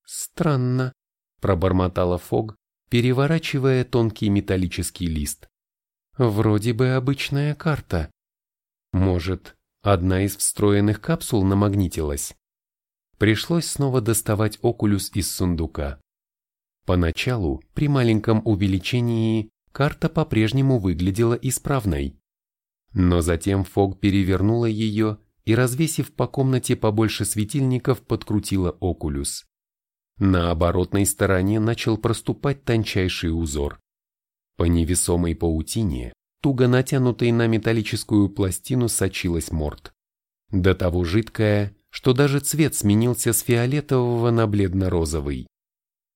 «Странно», – пробормотала Фог, переворачивая тонкий металлический лист. «Вроде бы обычная карта. Может, одна из встроенных капсул намагнитилась?» пришлось снова доставать окулюс из сундука. Поначалу, при маленьком увеличении, карта по-прежнему выглядела исправной. Но затем Фог перевернула ее и, развесив по комнате побольше светильников, подкрутила окулюс. На оборотной стороне начал проступать тончайший узор. По невесомой паутине, туго натянутой на металлическую пластину, сочилась морд. До того жидкая, что даже цвет сменился с фиолетового на бледно-розовый.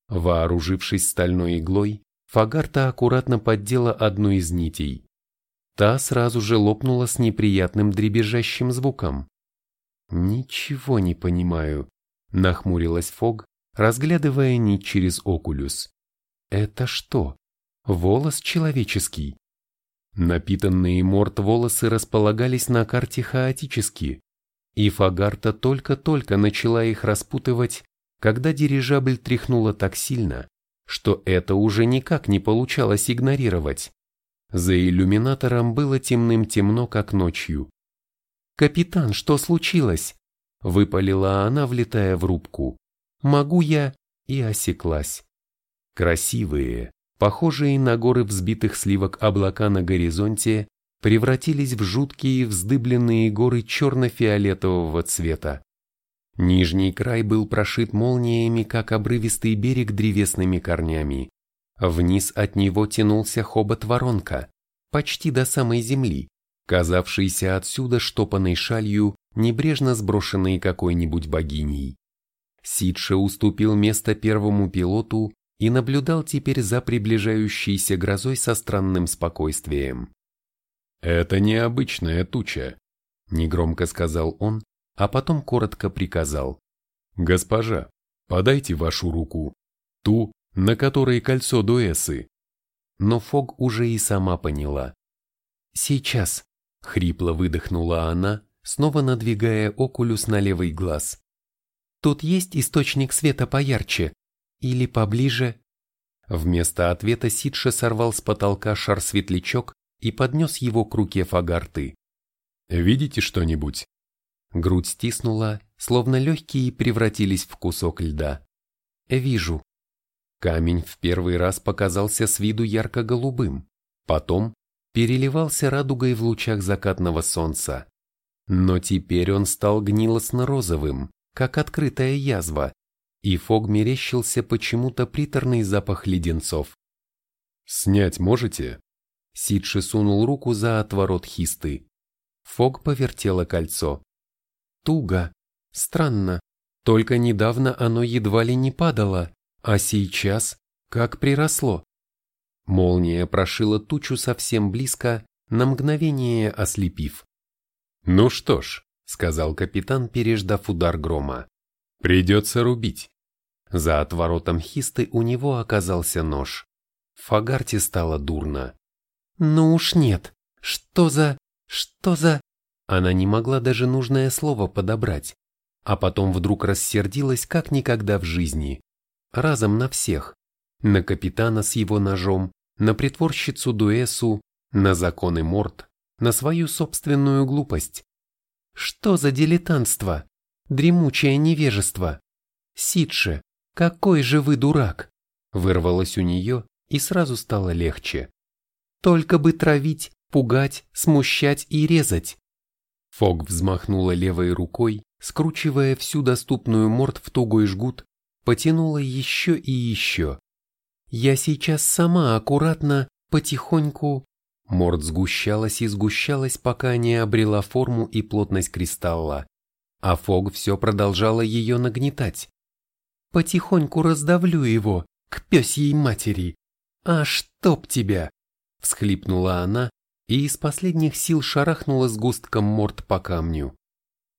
Вооружившись стальной иглой, Фагарта аккуратно поддела одну из нитей. Та сразу же лопнула с неприятным дребезжащим звуком. «Ничего не понимаю», — нахмурилась Фог, разглядывая нить через окулюс. «Это что, волос человеческий?» Напитанные морт волосы располагались на карте хаотически, и Фагарта только-только начала их распутывать, когда дирижабль тряхнула так сильно, что это уже никак не получалось игнорировать. За иллюминатором было темным-темно, как ночью. «Капитан, что случилось?» – выпалила она, влетая в рубку. «Могу я?» – и осеклась. Красивые, похожие на горы взбитых сливок облака на горизонте, превратились в жуткие вздыбленные горы черно-фиолетового цвета. Нижний край был прошит молниями, как обрывистый берег древесными корнями. Вниз от него тянулся хобот воронка, почти до самой земли, казавшийся отсюда штопанной шалью, небрежно сброшенной какой-нибудь богиней. Сидше уступил место первому пилоту и наблюдал теперь за приближающейся грозой со странным спокойствием. «Это необычная туча», — негромко сказал он, а потом коротко приказал. «Госпожа, подайте вашу руку, ту, на которой кольцо дуэсы». Но Фог уже и сама поняла. «Сейчас», — хрипло выдохнула она, снова надвигая окулюс на левый глаз. «Тут есть источник света поярче? Или поближе?» Вместо ответа Сидша сорвал с потолка шар-светлячок и поднес его к руке Фагарты. «Видите что-нибудь?» Грудь стиснула, словно легкие превратились в кусок льда. «Вижу». Камень в первый раз показался с виду ярко-голубым, потом переливался радугой в лучах закатного солнца. Но теперь он стал гнилостно-розовым, как открытая язва, и Фог мерещился почему-то приторный запах леденцов. «Снять можете?» Сидши сунул руку за отворот хисты. Фог повертела кольцо. Туго. Странно. Только недавно оно едва ли не падало, а сейчас как приросло. Молния прошила тучу совсем близко, на мгновение ослепив. «Ну что ж», — сказал капитан, переждав удар грома, — «придется рубить». За отворотом хисты у него оказался нож. Фагарте стало дурно. «Ну уж нет. Что за... что за...» Она не могла даже нужное слово подобрать, а потом вдруг рассердилась как никогда в жизни. Разом на всех. На капитана с его ножом, на притворщицу Дуэсу, на законы Морт, на свою собственную глупость. Что за дилетантство? Дремучее невежество. Сидше, какой же вы дурак! Вырвалось у нее и сразу стало легче. Только бы травить, пугать, смущать и резать. Фог взмахнула левой рукой, скручивая всю доступную морд в тугой жгут, потянула еще и еще. Я сейчас сама аккуратно, потихоньку... Морд сгущалась и сгущалась, пока не обрела форму и плотность кристалла, а Фог все продолжала ее нагнетать. Потихоньку раздавлю его, к пёсьей матери. А чтоб тебя! всхлипнула она и из последних сил шарахнула сгустком морд по камню.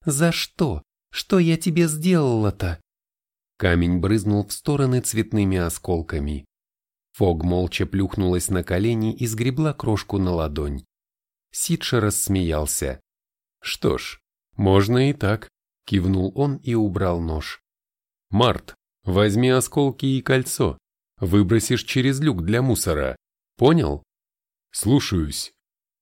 «За что? Что я тебе сделала-то?» Камень брызнул в стороны цветными осколками. Фог молча плюхнулась на колени и сгребла крошку на ладонь. Сидша рассмеялся. «Что ж, можно и так», — кивнул он и убрал нож. «Март, возьми осколки и кольцо. Выбросишь через люк для мусора. Понял?» «Слушаюсь».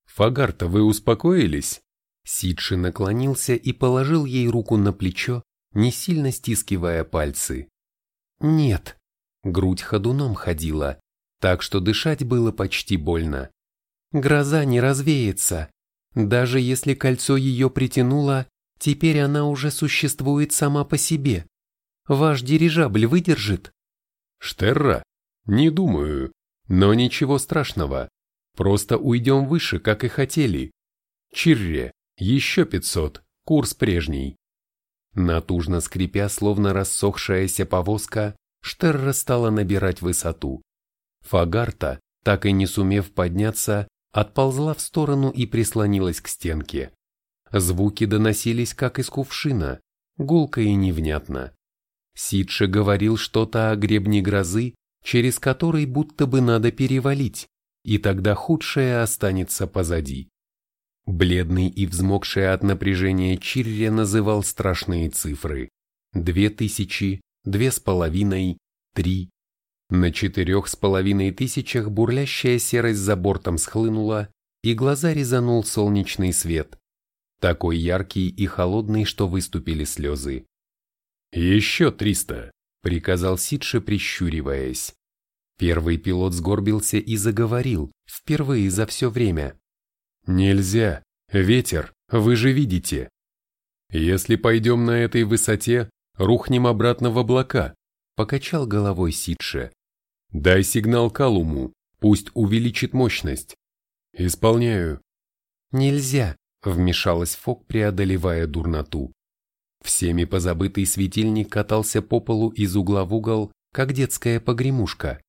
«Фагарта, вы успокоились?» Сидши наклонился и положил ей руку на плечо, не сильно стискивая пальцы. «Нет». Грудь ходуном ходила, так что дышать было почти больно. «Гроза не развеется. Даже если кольцо ее притянуло, теперь она уже существует сама по себе. Ваш дирижабль выдержит?» «Штерра? Не думаю. Но ничего страшного. Просто уйдем выше, как и хотели. Чирре, еще пятьсот, курс прежний. Натужно скрипя, словно рассохшаяся повозка, Штерра стала набирать высоту. Фагарта, так и не сумев подняться, отползла в сторону и прислонилась к стенке. Звуки доносились, как из кувшина, гулко и невнятно. Сидше говорил что-то о гребне грозы, через который будто бы надо перевалить, и тогда худшее останется позади. Бледный и взмокший от напряжения Чирри называл страшные цифры. Две тысячи, две с половиной, три. На четырех с половиной тысячах бурлящая серость за бортом схлынула, и глаза резанул солнечный свет, такой яркий и холодный, что выступили слезы. «Еще триста», — приказал Сидше, прищуриваясь. Первый пилот сгорбился и заговорил, впервые за все время. «Нельзя! Ветер, вы же видите! Если пойдем на этой высоте, рухнем обратно в облака», — покачал головой Сидше. «Дай сигнал Калуму, пусть увеличит мощность». «Исполняю». «Нельзя», — вмешалась Фок, преодолевая дурноту. Всеми позабытый светильник катался по полу из угла в угол, как детская погремушка.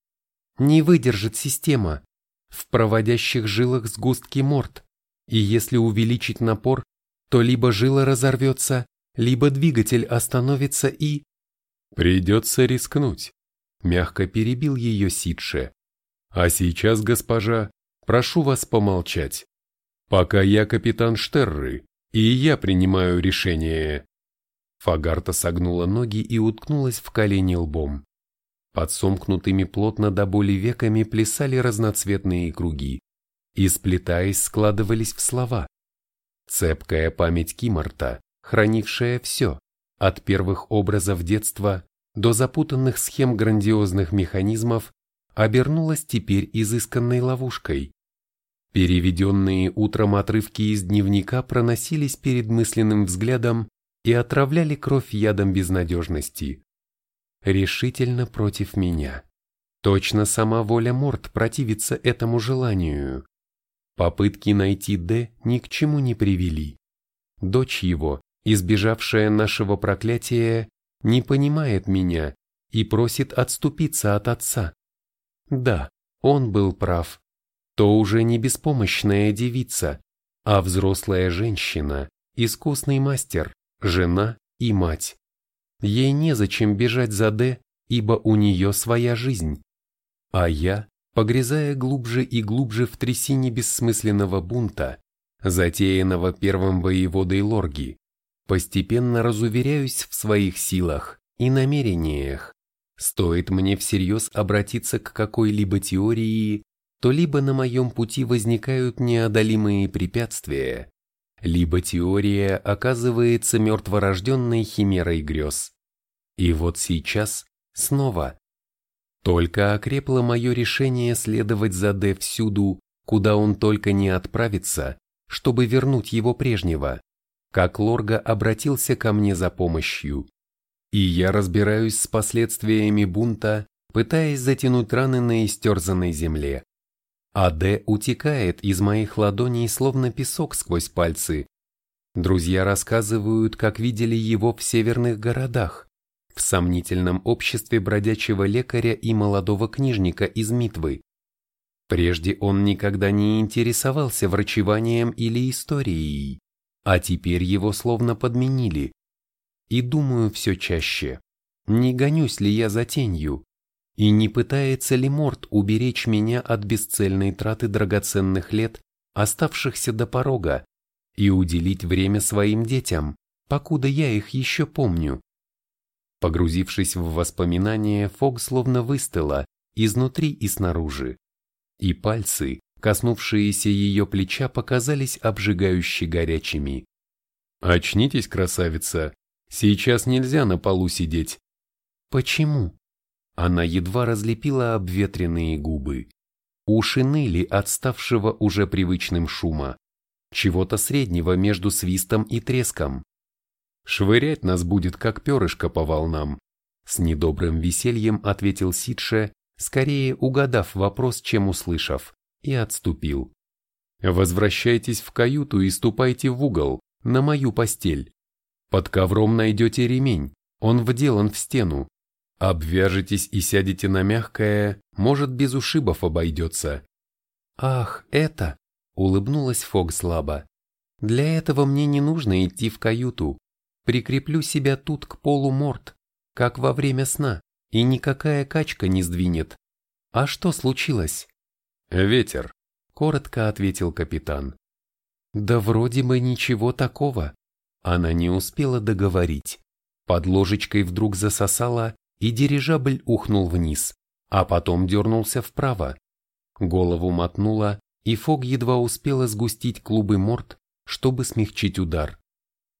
Не выдержит система. В проводящих жилах сгустки морд, и если увеличить напор, то либо жила разорвется, либо двигатель остановится и... Придется рискнуть, мягко перебил ее Сидше. А сейчас, госпожа, прошу вас помолчать. Пока я капитан Штерры, и я принимаю решение. Фагарта согнула ноги и уткнулась в колени лбом. Под сомкнутыми плотно до боли веками плясали разноцветные круги и, сплетаясь, складывались в слова. Цепкая память Кимарта, хранившая все, от первых образов детства до запутанных схем грандиозных механизмов, обернулась теперь изысканной ловушкой. Переведенные утром отрывки из дневника проносились перед мысленным взглядом и отравляли кровь ядом безнадежности. Решительно против меня. Точно сама воля Морт противится этому желанию. Попытки найти Д ни к чему не привели. Дочь его, избежавшая нашего проклятия, не понимает меня и просит отступиться от отца. Да, он был прав. То уже не беспомощная девица, а взрослая женщина, искусный мастер, жена и мать. Ей незачем бежать за Д, ибо у нее своя жизнь. А я, погрязая глубже и глубже в трясине бессмысленного бунта, затеянного первым воеводой Лорги, постепенно разуверяюсь в своих силах и намерениях. Стоит мне всерьез обратиться к какой-либо теории, то либо на моем пути возникают неодолимые препятствия, либо теория оказывается мертворожденной химерой грез. И вот сейчас снова. Только окрепло мое решение следовать за Д всюду, куда он только не отправится, чтобы вернуть его прежнего, как Лорга обратился ко мне за помощью. И я разбираюсь с последствиями бунта, пытаясь затянуть раны на истерзанной земле. А Д утекает из моих ладоней словно песок сквозь пальцы. Друзья рассказывают, как видели его в северных городах, в сомнительном обществе бродячего лекаря и молодого книжника из Митвы. Прежде он никогда не интересовался врачеванием или историей, а теперь его словно подменили. И думаю все чаще, не гонюсь ли я за тенью, и не пытается ли Морт уберечь меня от бесцельной траты драгоценных лет, оставшихся до порога, и уделить время своим детям, покуда я их еще помню. Погрузившись в воспоминания, Фог словно выстыла, изнутри и снаружи. И пальцы, коснувшиеся ее плеча, показались обжигающе горячими. «Очнитесь, красавица, сейчас нельзя на полу сидеть». «Почему?» Она едва разлепила обветренные губы. Уши ныли от уже привычным шума, чего-то среднего между свистом и треском. «Швырять нас будет, как перышко по волнам», с недобрым весельем ответил Сидше, скорее угадав вопрос, чем услышав, и отступил. «Возвращайтесь в каюту и ступайте в угол, на мою постель. Под ковром найдете ремень, он вделан в стену. Обвяжетесь и сядете на мягкое, может, без ушибов обойдется. Ах, это, улыбнулась Фог слабо. Для этого мне не нужно идти в каюту. Прикреплю себя тут к полу морд, как во время сна, и никакая качка не сдвинет. А что случилось? Ветер, коротко ответил капитан. Да вроде бы ничего такого. Она не успела договорить. Под ложечкой вдруг засосала, и дирижабль ухнул вниз, а потом дернулся вправо. Голову мотнула, и Фог едва успела сгустить клубы морд, чтобы смягчить удар.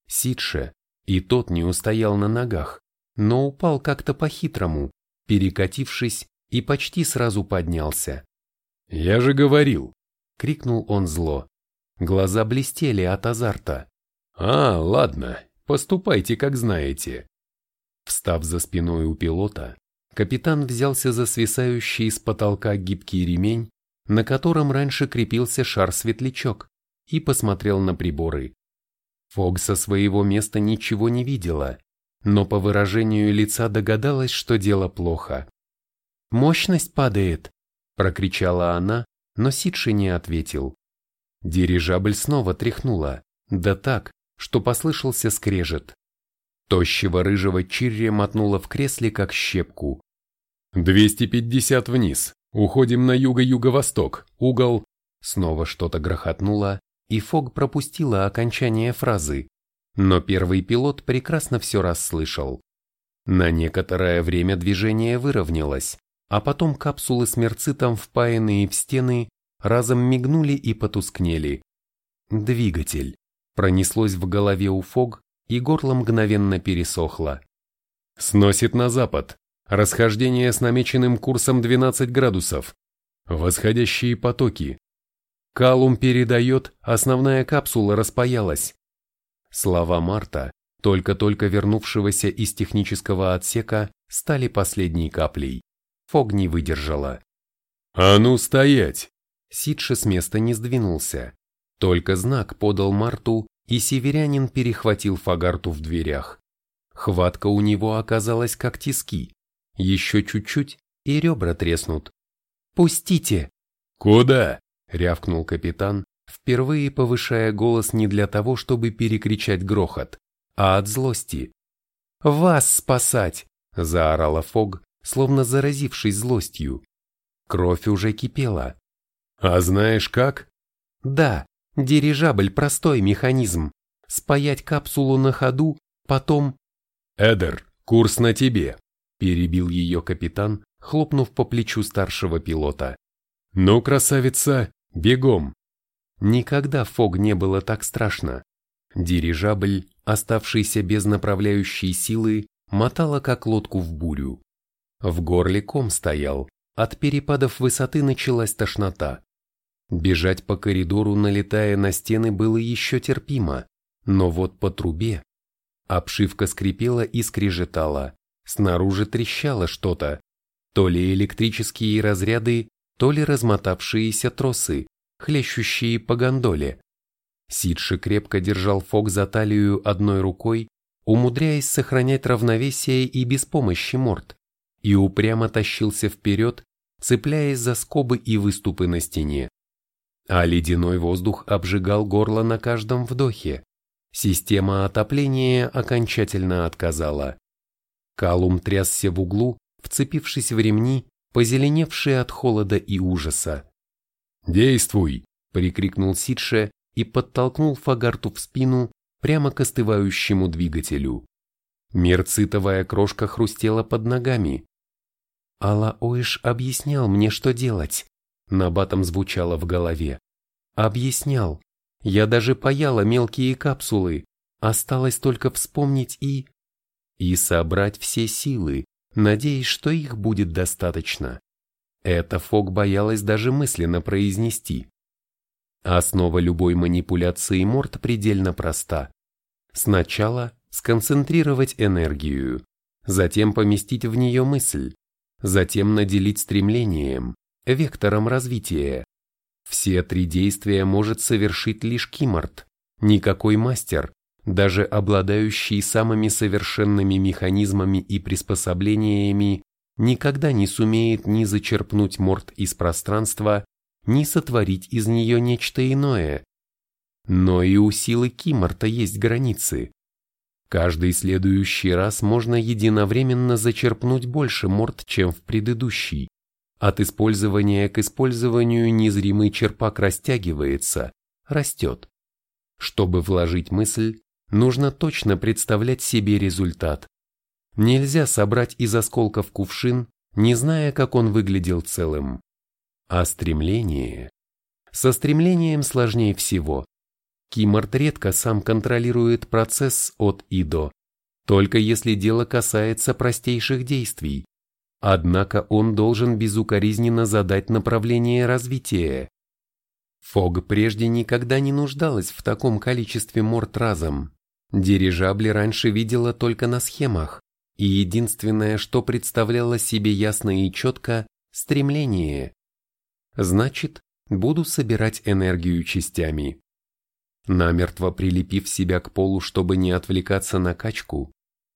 Сидше, и тот не устоял на ногах, но упал как-то по-хитрому, перекатившись и почти сразу поднялся. «Я же говорил!» — крикнул он зло. Глаза блестели от азарта. «А, ладно, поступайте, как знаете». Встав за спиной у пилота, капитан взялся за свисающий с потолка гибкий ремень, на котором раньше крепился шар-светлячок, и посмотрел на приборы. Фог со своего места ничего не видела, но по выражению лица догадалась, что дело плохо. «Мощность падает!» – прокричала она, но Сидши не ответил. Дирижабль снова тряхнула, да так, что послышался скрежет. Тощего рыжего Чирри мотнула в кресле, как щепку. «250 вниз, уходим на юго-юго-восток, угол...» Снова что-то грохотнуло, и Фог пропустила окончание фразы, но первый пилот прекрасно все расслышал. На некоторое время движение выровнялось, а потом капсулы с мерцитом, впаянные в стены, разом мигнули и потускнели. Двигатель. Пронеслось в голове у Фог, и горло мгновенно пересохло. Сносит на запад. Расхождение с намеченным курсом 12 градусов. Восходящие потоки. Калум передает, основная капсула распаялась. Слова Марта, только-только вернувшегося из технического отсека, стали последней каплей. Фог не выдержала. «А ну стоять!» Сидше с места не сдвинулся. Только знак подал Марту, и северянин перехватил Фагарту в дверях. Хватка у него оказалась как тиски. Еще чуть-чуть, и ребра треснут. «Пустите!» «Куда?» — рявкнул капитан, впервые повышая голос не для того, чтобы перекричать грохот, а от злости. «Вас спасать!» — заорала Фог, словно заразившись злостью. Кровь уже кипела. «А знаешь как?» «Да, дирижабль – простой механизм. Спаять капсулу на ходу, потом...» «Эдер, курс на тебе!» – перебил ее капитан, хлопнув по плечу старшего пилота. «Ну, красавица, бегом!» Никогда Фог не было так страшно. Дирижабль, оставшийся без направляющей силы, мотала как лодку в бурю. В горле ком стоял, от перепадов высоты началась тошнота. Бежать по коридору, налетая на стены, было еще терпимо, но вот по трубе. Обшивка скрипела и скрежетала, снаружи трещало что-то, то ли электрические разряды, то ли размотавшиеся тросы хлещущие по гондоле. Сидши крепко держал Фок за талию одной рукой, умудряясь сохранять равновесие и без помощи морд, и упрямо тащился вперед, цепляясь за скобы и выступы на стене. А ледяной воздух обжигал горло на каждом вдохе. Система отопления окончательно отказала. Калум трясся в углу, вцепившись в ремни, позеленевшие от холода и ужаса. «Действуй!» – прикрикнул Сидше и подтолкнул Фагарту в спину прямо к остывающему двигателю. Мерцитовая крошка хрустела под ногами. Алла Ойш объяснял мне, что делать. Набатом звучало в голове. Объяснял. Я даже паяла мелкие капсулы. Осталось только вспомнить и... И собрать все силы, надеясь, что их будет достаточно. Это Фок боялась даже мысленно произнести. Основа любой манипуляции Морт предельно проста. Сначала сконцентрировать энергию, затем поместить в нее мысль, затем наделить стремлением, вектором развития. Все три действия может совершить лишь Кимарт, никакой мастер, даже обладающий самыми совершенными механизмами и приспособлениями, никогда не сумеет ни зачерпнуть морд из пространства, ни сотворить из нее нечто иное. Но и у силы Кимарта есть границы. Каждый следующий раз можно единовременно зачерпнуть больше морд, чем в предыдущий. От использования к использованию незримый черпак растягивается, растет. Чтобы вложить мысль, нужно точно представлять себе результат. Нельзя собрать из осколков кувшин, не зная, как он выглядел целым. А стремление? Со стремлением сложнее всего. Кимарт редко сам контролирует процесс от и до, только если дело касается простейших действий. Однако он должен безукоризненно задать направление развития. Фог прежде никогда не нуждалась в таком количестве морд разом. Дирижабли раньше видела только на схемах, и единственное, что представляло себе ясно и четко – стремление. Значит, буду собирать энергию частями. Намертво прилепив себя к полу, чтобы не отвлекаться на качку,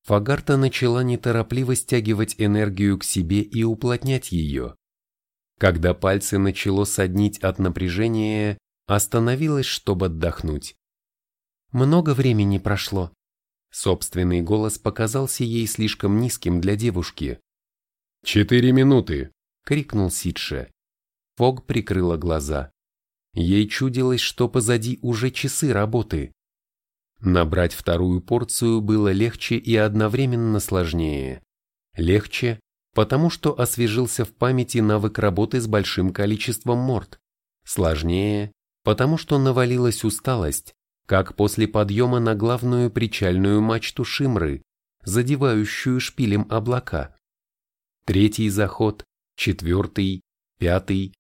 Фагарта начала неторопливо стягивать энергию к себе и уплотнять ее. Когда пальцы начало соднить от напряжения, остановилась, чтобы отдохнуть. Много времени прошло. Собственный голос показался ей слишком низким для девушки. «Четыре минуты!» — крикнул Сидше. Фог прикрыла глаза. Ей чудилось, что позади уже часы работы. Набрать вторую порцию было легче и одновременно сложнее. Легче, потому что освежился в памяти навык работы с большим количеством морд. Сложнее, потому что навалилась усталость, как после подъема на главную причальную мачту Шимры, задевающую шпилем облака. Третий заход, четвертый, пятый.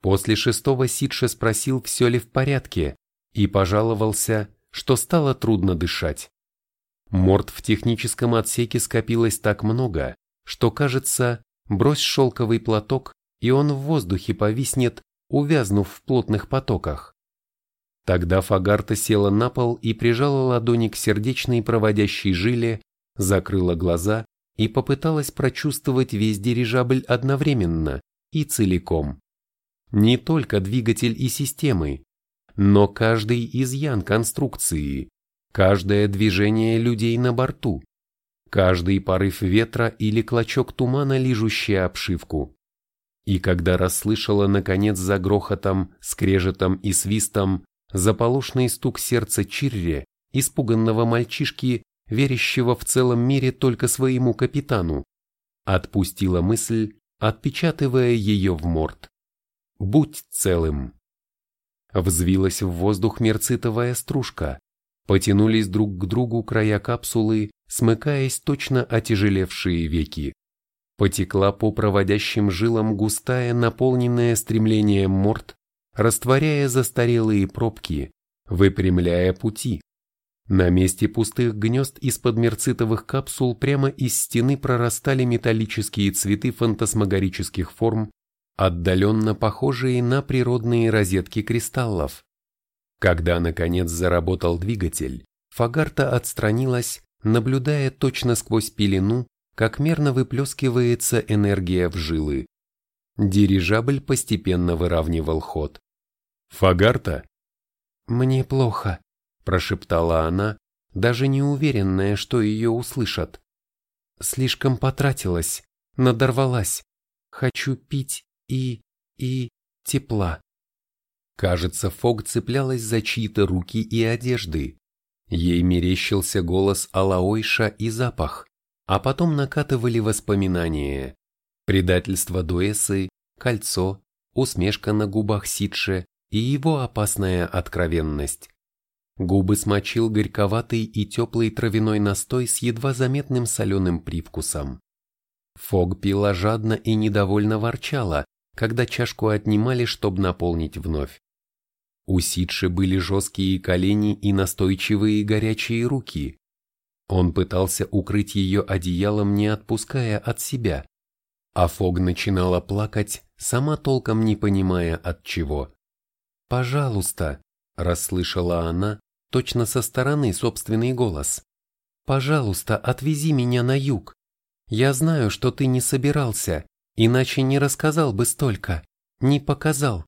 После шестого Сидша спросил, все ли в порядке, и пожаловался, что стало трудно дышать. Морд в техническом отсеке скопилось так много, что кажется, брось шелковый платок, и он в воздухе повиснет, увязнув в плотных потоках. Тогда Фагарта села на пол и прижала ладони к сердечной проводящей жиле, закрыла глаза и попыталась прочувствовать весь дирижабль одновременно и целиком. Не только двигатель и системы, но каждый изъян конструкции, каждое движение людей на борту, каждый порыв ветра или клочок тумана, лижущий обшивку. И когда расслышала наконец за грохотом, скрежетом и свистом заполошный стук сердца Чирре, испуганного мальчишки, верящего в целом мире только своему капитану, отпустила мысль, отпечатывая ее в морд. «Будь целым!» Взвилась в воздух мерцитовая стружка. Потянулись друг к другу края капсулы, смыкаясь точно отяжелевшие веки. Потекла по проводящим жилам густая, наполненная стремлением морд, растворяя застарелые пробки, выпрямляя пути. На месте пустых гнезд из-под мерцитовых капсул прямо из стены прорастали металлические цветы фантасмагорических форм, отдаленно похожие на природные розетки кристаллов. Когда, наконец, заработал двигатель, Фагарта отстранилась, наблюдая точно сквозь пелену, как мерно выплескивается энергия в жилы. Дирижабль постепенно выравнивал ход. «Фагарта?» «Мне плохо», – прошептала она, даже не уверенная, что ее услышат. «Слишком потратилась, надорвалась. Хочу пить и... и... тепла. Кажется, Фог цеплялась за чьи-то руки и одежды. Ей мерещился голос Алаойша и запах, а потом накатывали воспоминания. Предательство Дуэсы, кольцо, усмешка на губах Сидше и его опасная откровенность. Губы смочил горьковатый и теплый травяной настой с едва заметным соленым привкусом. Фог пила жадно и недовольно ворчала, когда чашку отнимали, чтобы наполнить вновь. У Сидши были жесткие колени и настойчивые горячие руки. Он пытался укрыть ее одеялом, не отпуская от себя. А Фог начинала плакать, сама толком не понимая от чего. «Пожалуйста», – расслышала она, точно со стороны собственный голос. «Пожалуйста, отвези меня на юг. Я знаю, что ты не собирался, Иначе не рассказал бы столько, не показал.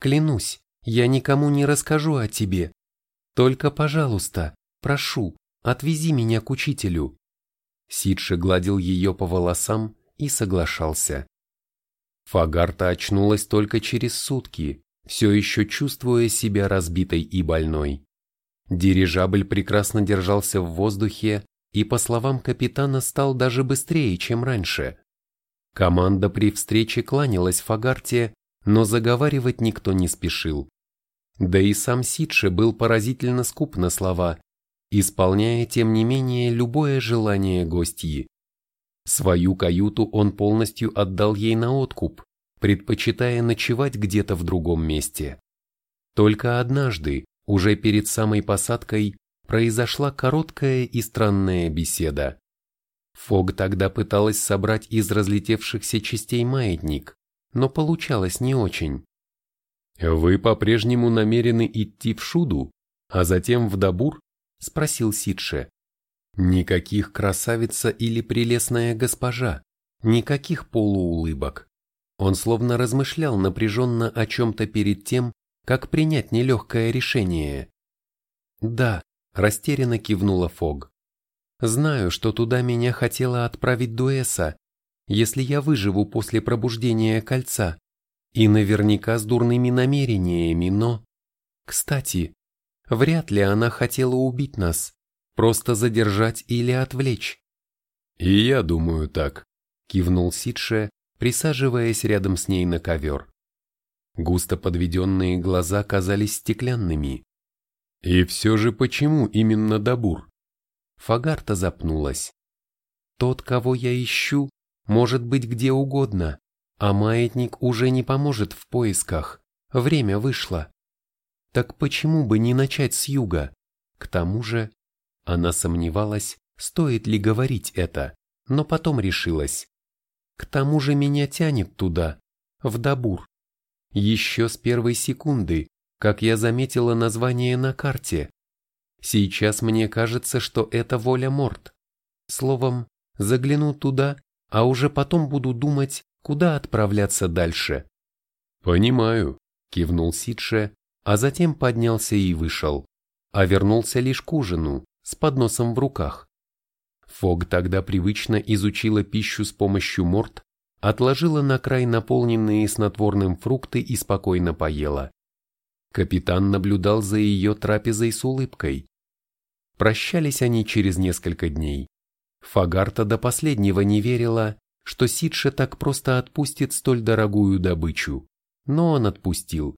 Клянусь, я никому не расскажу о тебе. Только, пожалуйста, прошу, отвези меня к учителю. Сидше гладил ее по волосам и соглашался. Фагарта очнулась только через сутки, все еще чувствуя себя разбитой и больной. Дирижабль прекрасно держался в воздухе и, по словам капитана, стал даже быстрее, чем раньше. Команда при встрече кланялась Фагарте, но заговаривать никто не спешил. Да и сам Сидше был поразительно скуп на слова, исполняя тем не менее любое желание гостьи. Свою каюту он полностью отдал ей на откуп, предпочитая ночевать где-то в другом месте. Только однажды, уже перед самой посадкой, произошла короткая и странная беседа. Фог тогда пыталась собрать из разлетевшихся частей маятник, но получалось не очень. «Вы по-прежнему намерены идти в Шуду, а затем в Дабур?» – спросил Сидше. Никаких красавица или прелестная госпожа, никаких полуулыбок. Он словно размышлял напряженно о чем-то перед тем, как принять нелегкое решение. «Да», – растерянно кивнула Фог. «Знаю, что туда меня хотела отправить Дуэса, если я выживу после пробуждения кольца, и наверняка с дурными намерениями, но... Кстати, вряд ли она хотела убить нас, просто задержать или отвлечь. И я думаю так, кивнул Сидше, присаживаясь рядом с ней на ковер. Густо подведенные глаза казались стеклянными. И все же почему именно Дабур? Фагарта запнулась. Тот, кого я ищу, может быть где угодно, а маятник уже не поможет в поисках, время вышло. Так почему бы не начать с юга? К тому же, она сомневалась, стоит ли говорить это, но потом решилась. К тому же меня тянет туда, в Дабур. Еще с первой секунды, как я заметила название на карте. Сейчас мне кажется, что это воля Морт. Словом, загляну туда, а уже потом буду думать, куда отправляться дальше. «Понимаю», — кивнул Сидше, а затем поднялся и вышел, а вернулся лишь к ужину, с подносом в руках. Фог тогда привычно изучила пищу с помощью морд, отложила на край наполненные снотворным фрукты и спокойно поела. Капитан наблюдал за ее трапезой с улыбкой. Прощались они через несколько дней. Фагарта до последнего не верила, что Сидше так просто отпустит столь дорогую добычу, но он отпустил.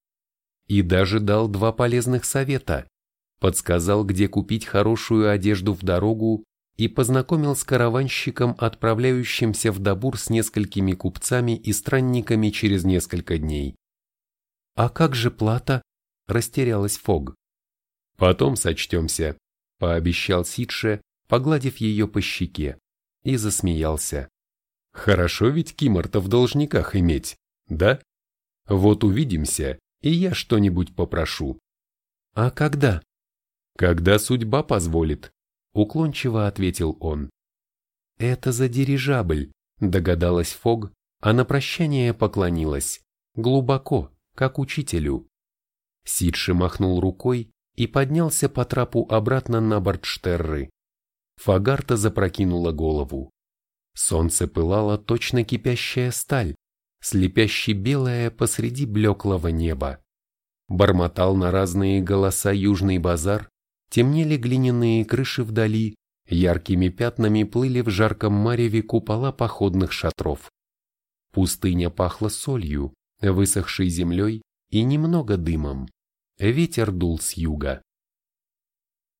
И даже дал два полезных совета. Подсказал, где купить хорошую одежду в дорогу и познакомил с караванщиком, отправляющимся в Дабур с несколькими купцами и странниками через несколько дней. «А как же плата?» – растерялась Фог. «Потом сочтемся», – пообещал Сидше, погладив ее по щеке, и засмеялся. Хорошо ведь Киморта в должниках иметь, да? Вот увидимся, и я что-нибудь попрошу. А когда? Когда судьба позволит, уклончиво ответил он. Это за дирижабль, догадалась Фог, а на прощание поклонилась, глубоко, как учителю. Сидши махнул рукой и поднялся по трапу обратно на борт Штерры. Фагарта запрокинула голову. Солнце пылало точно кипящая сталь, слепяще белая посреди блеклого неба. Бормотал на разные голоса южный базар, темнели глиняные крыши вдали, яркими пятнами плыли в жарком мареве купола походных шатров. Пустыня пахла солью, высохшей землей и немного дымом. Ветер дул с юга.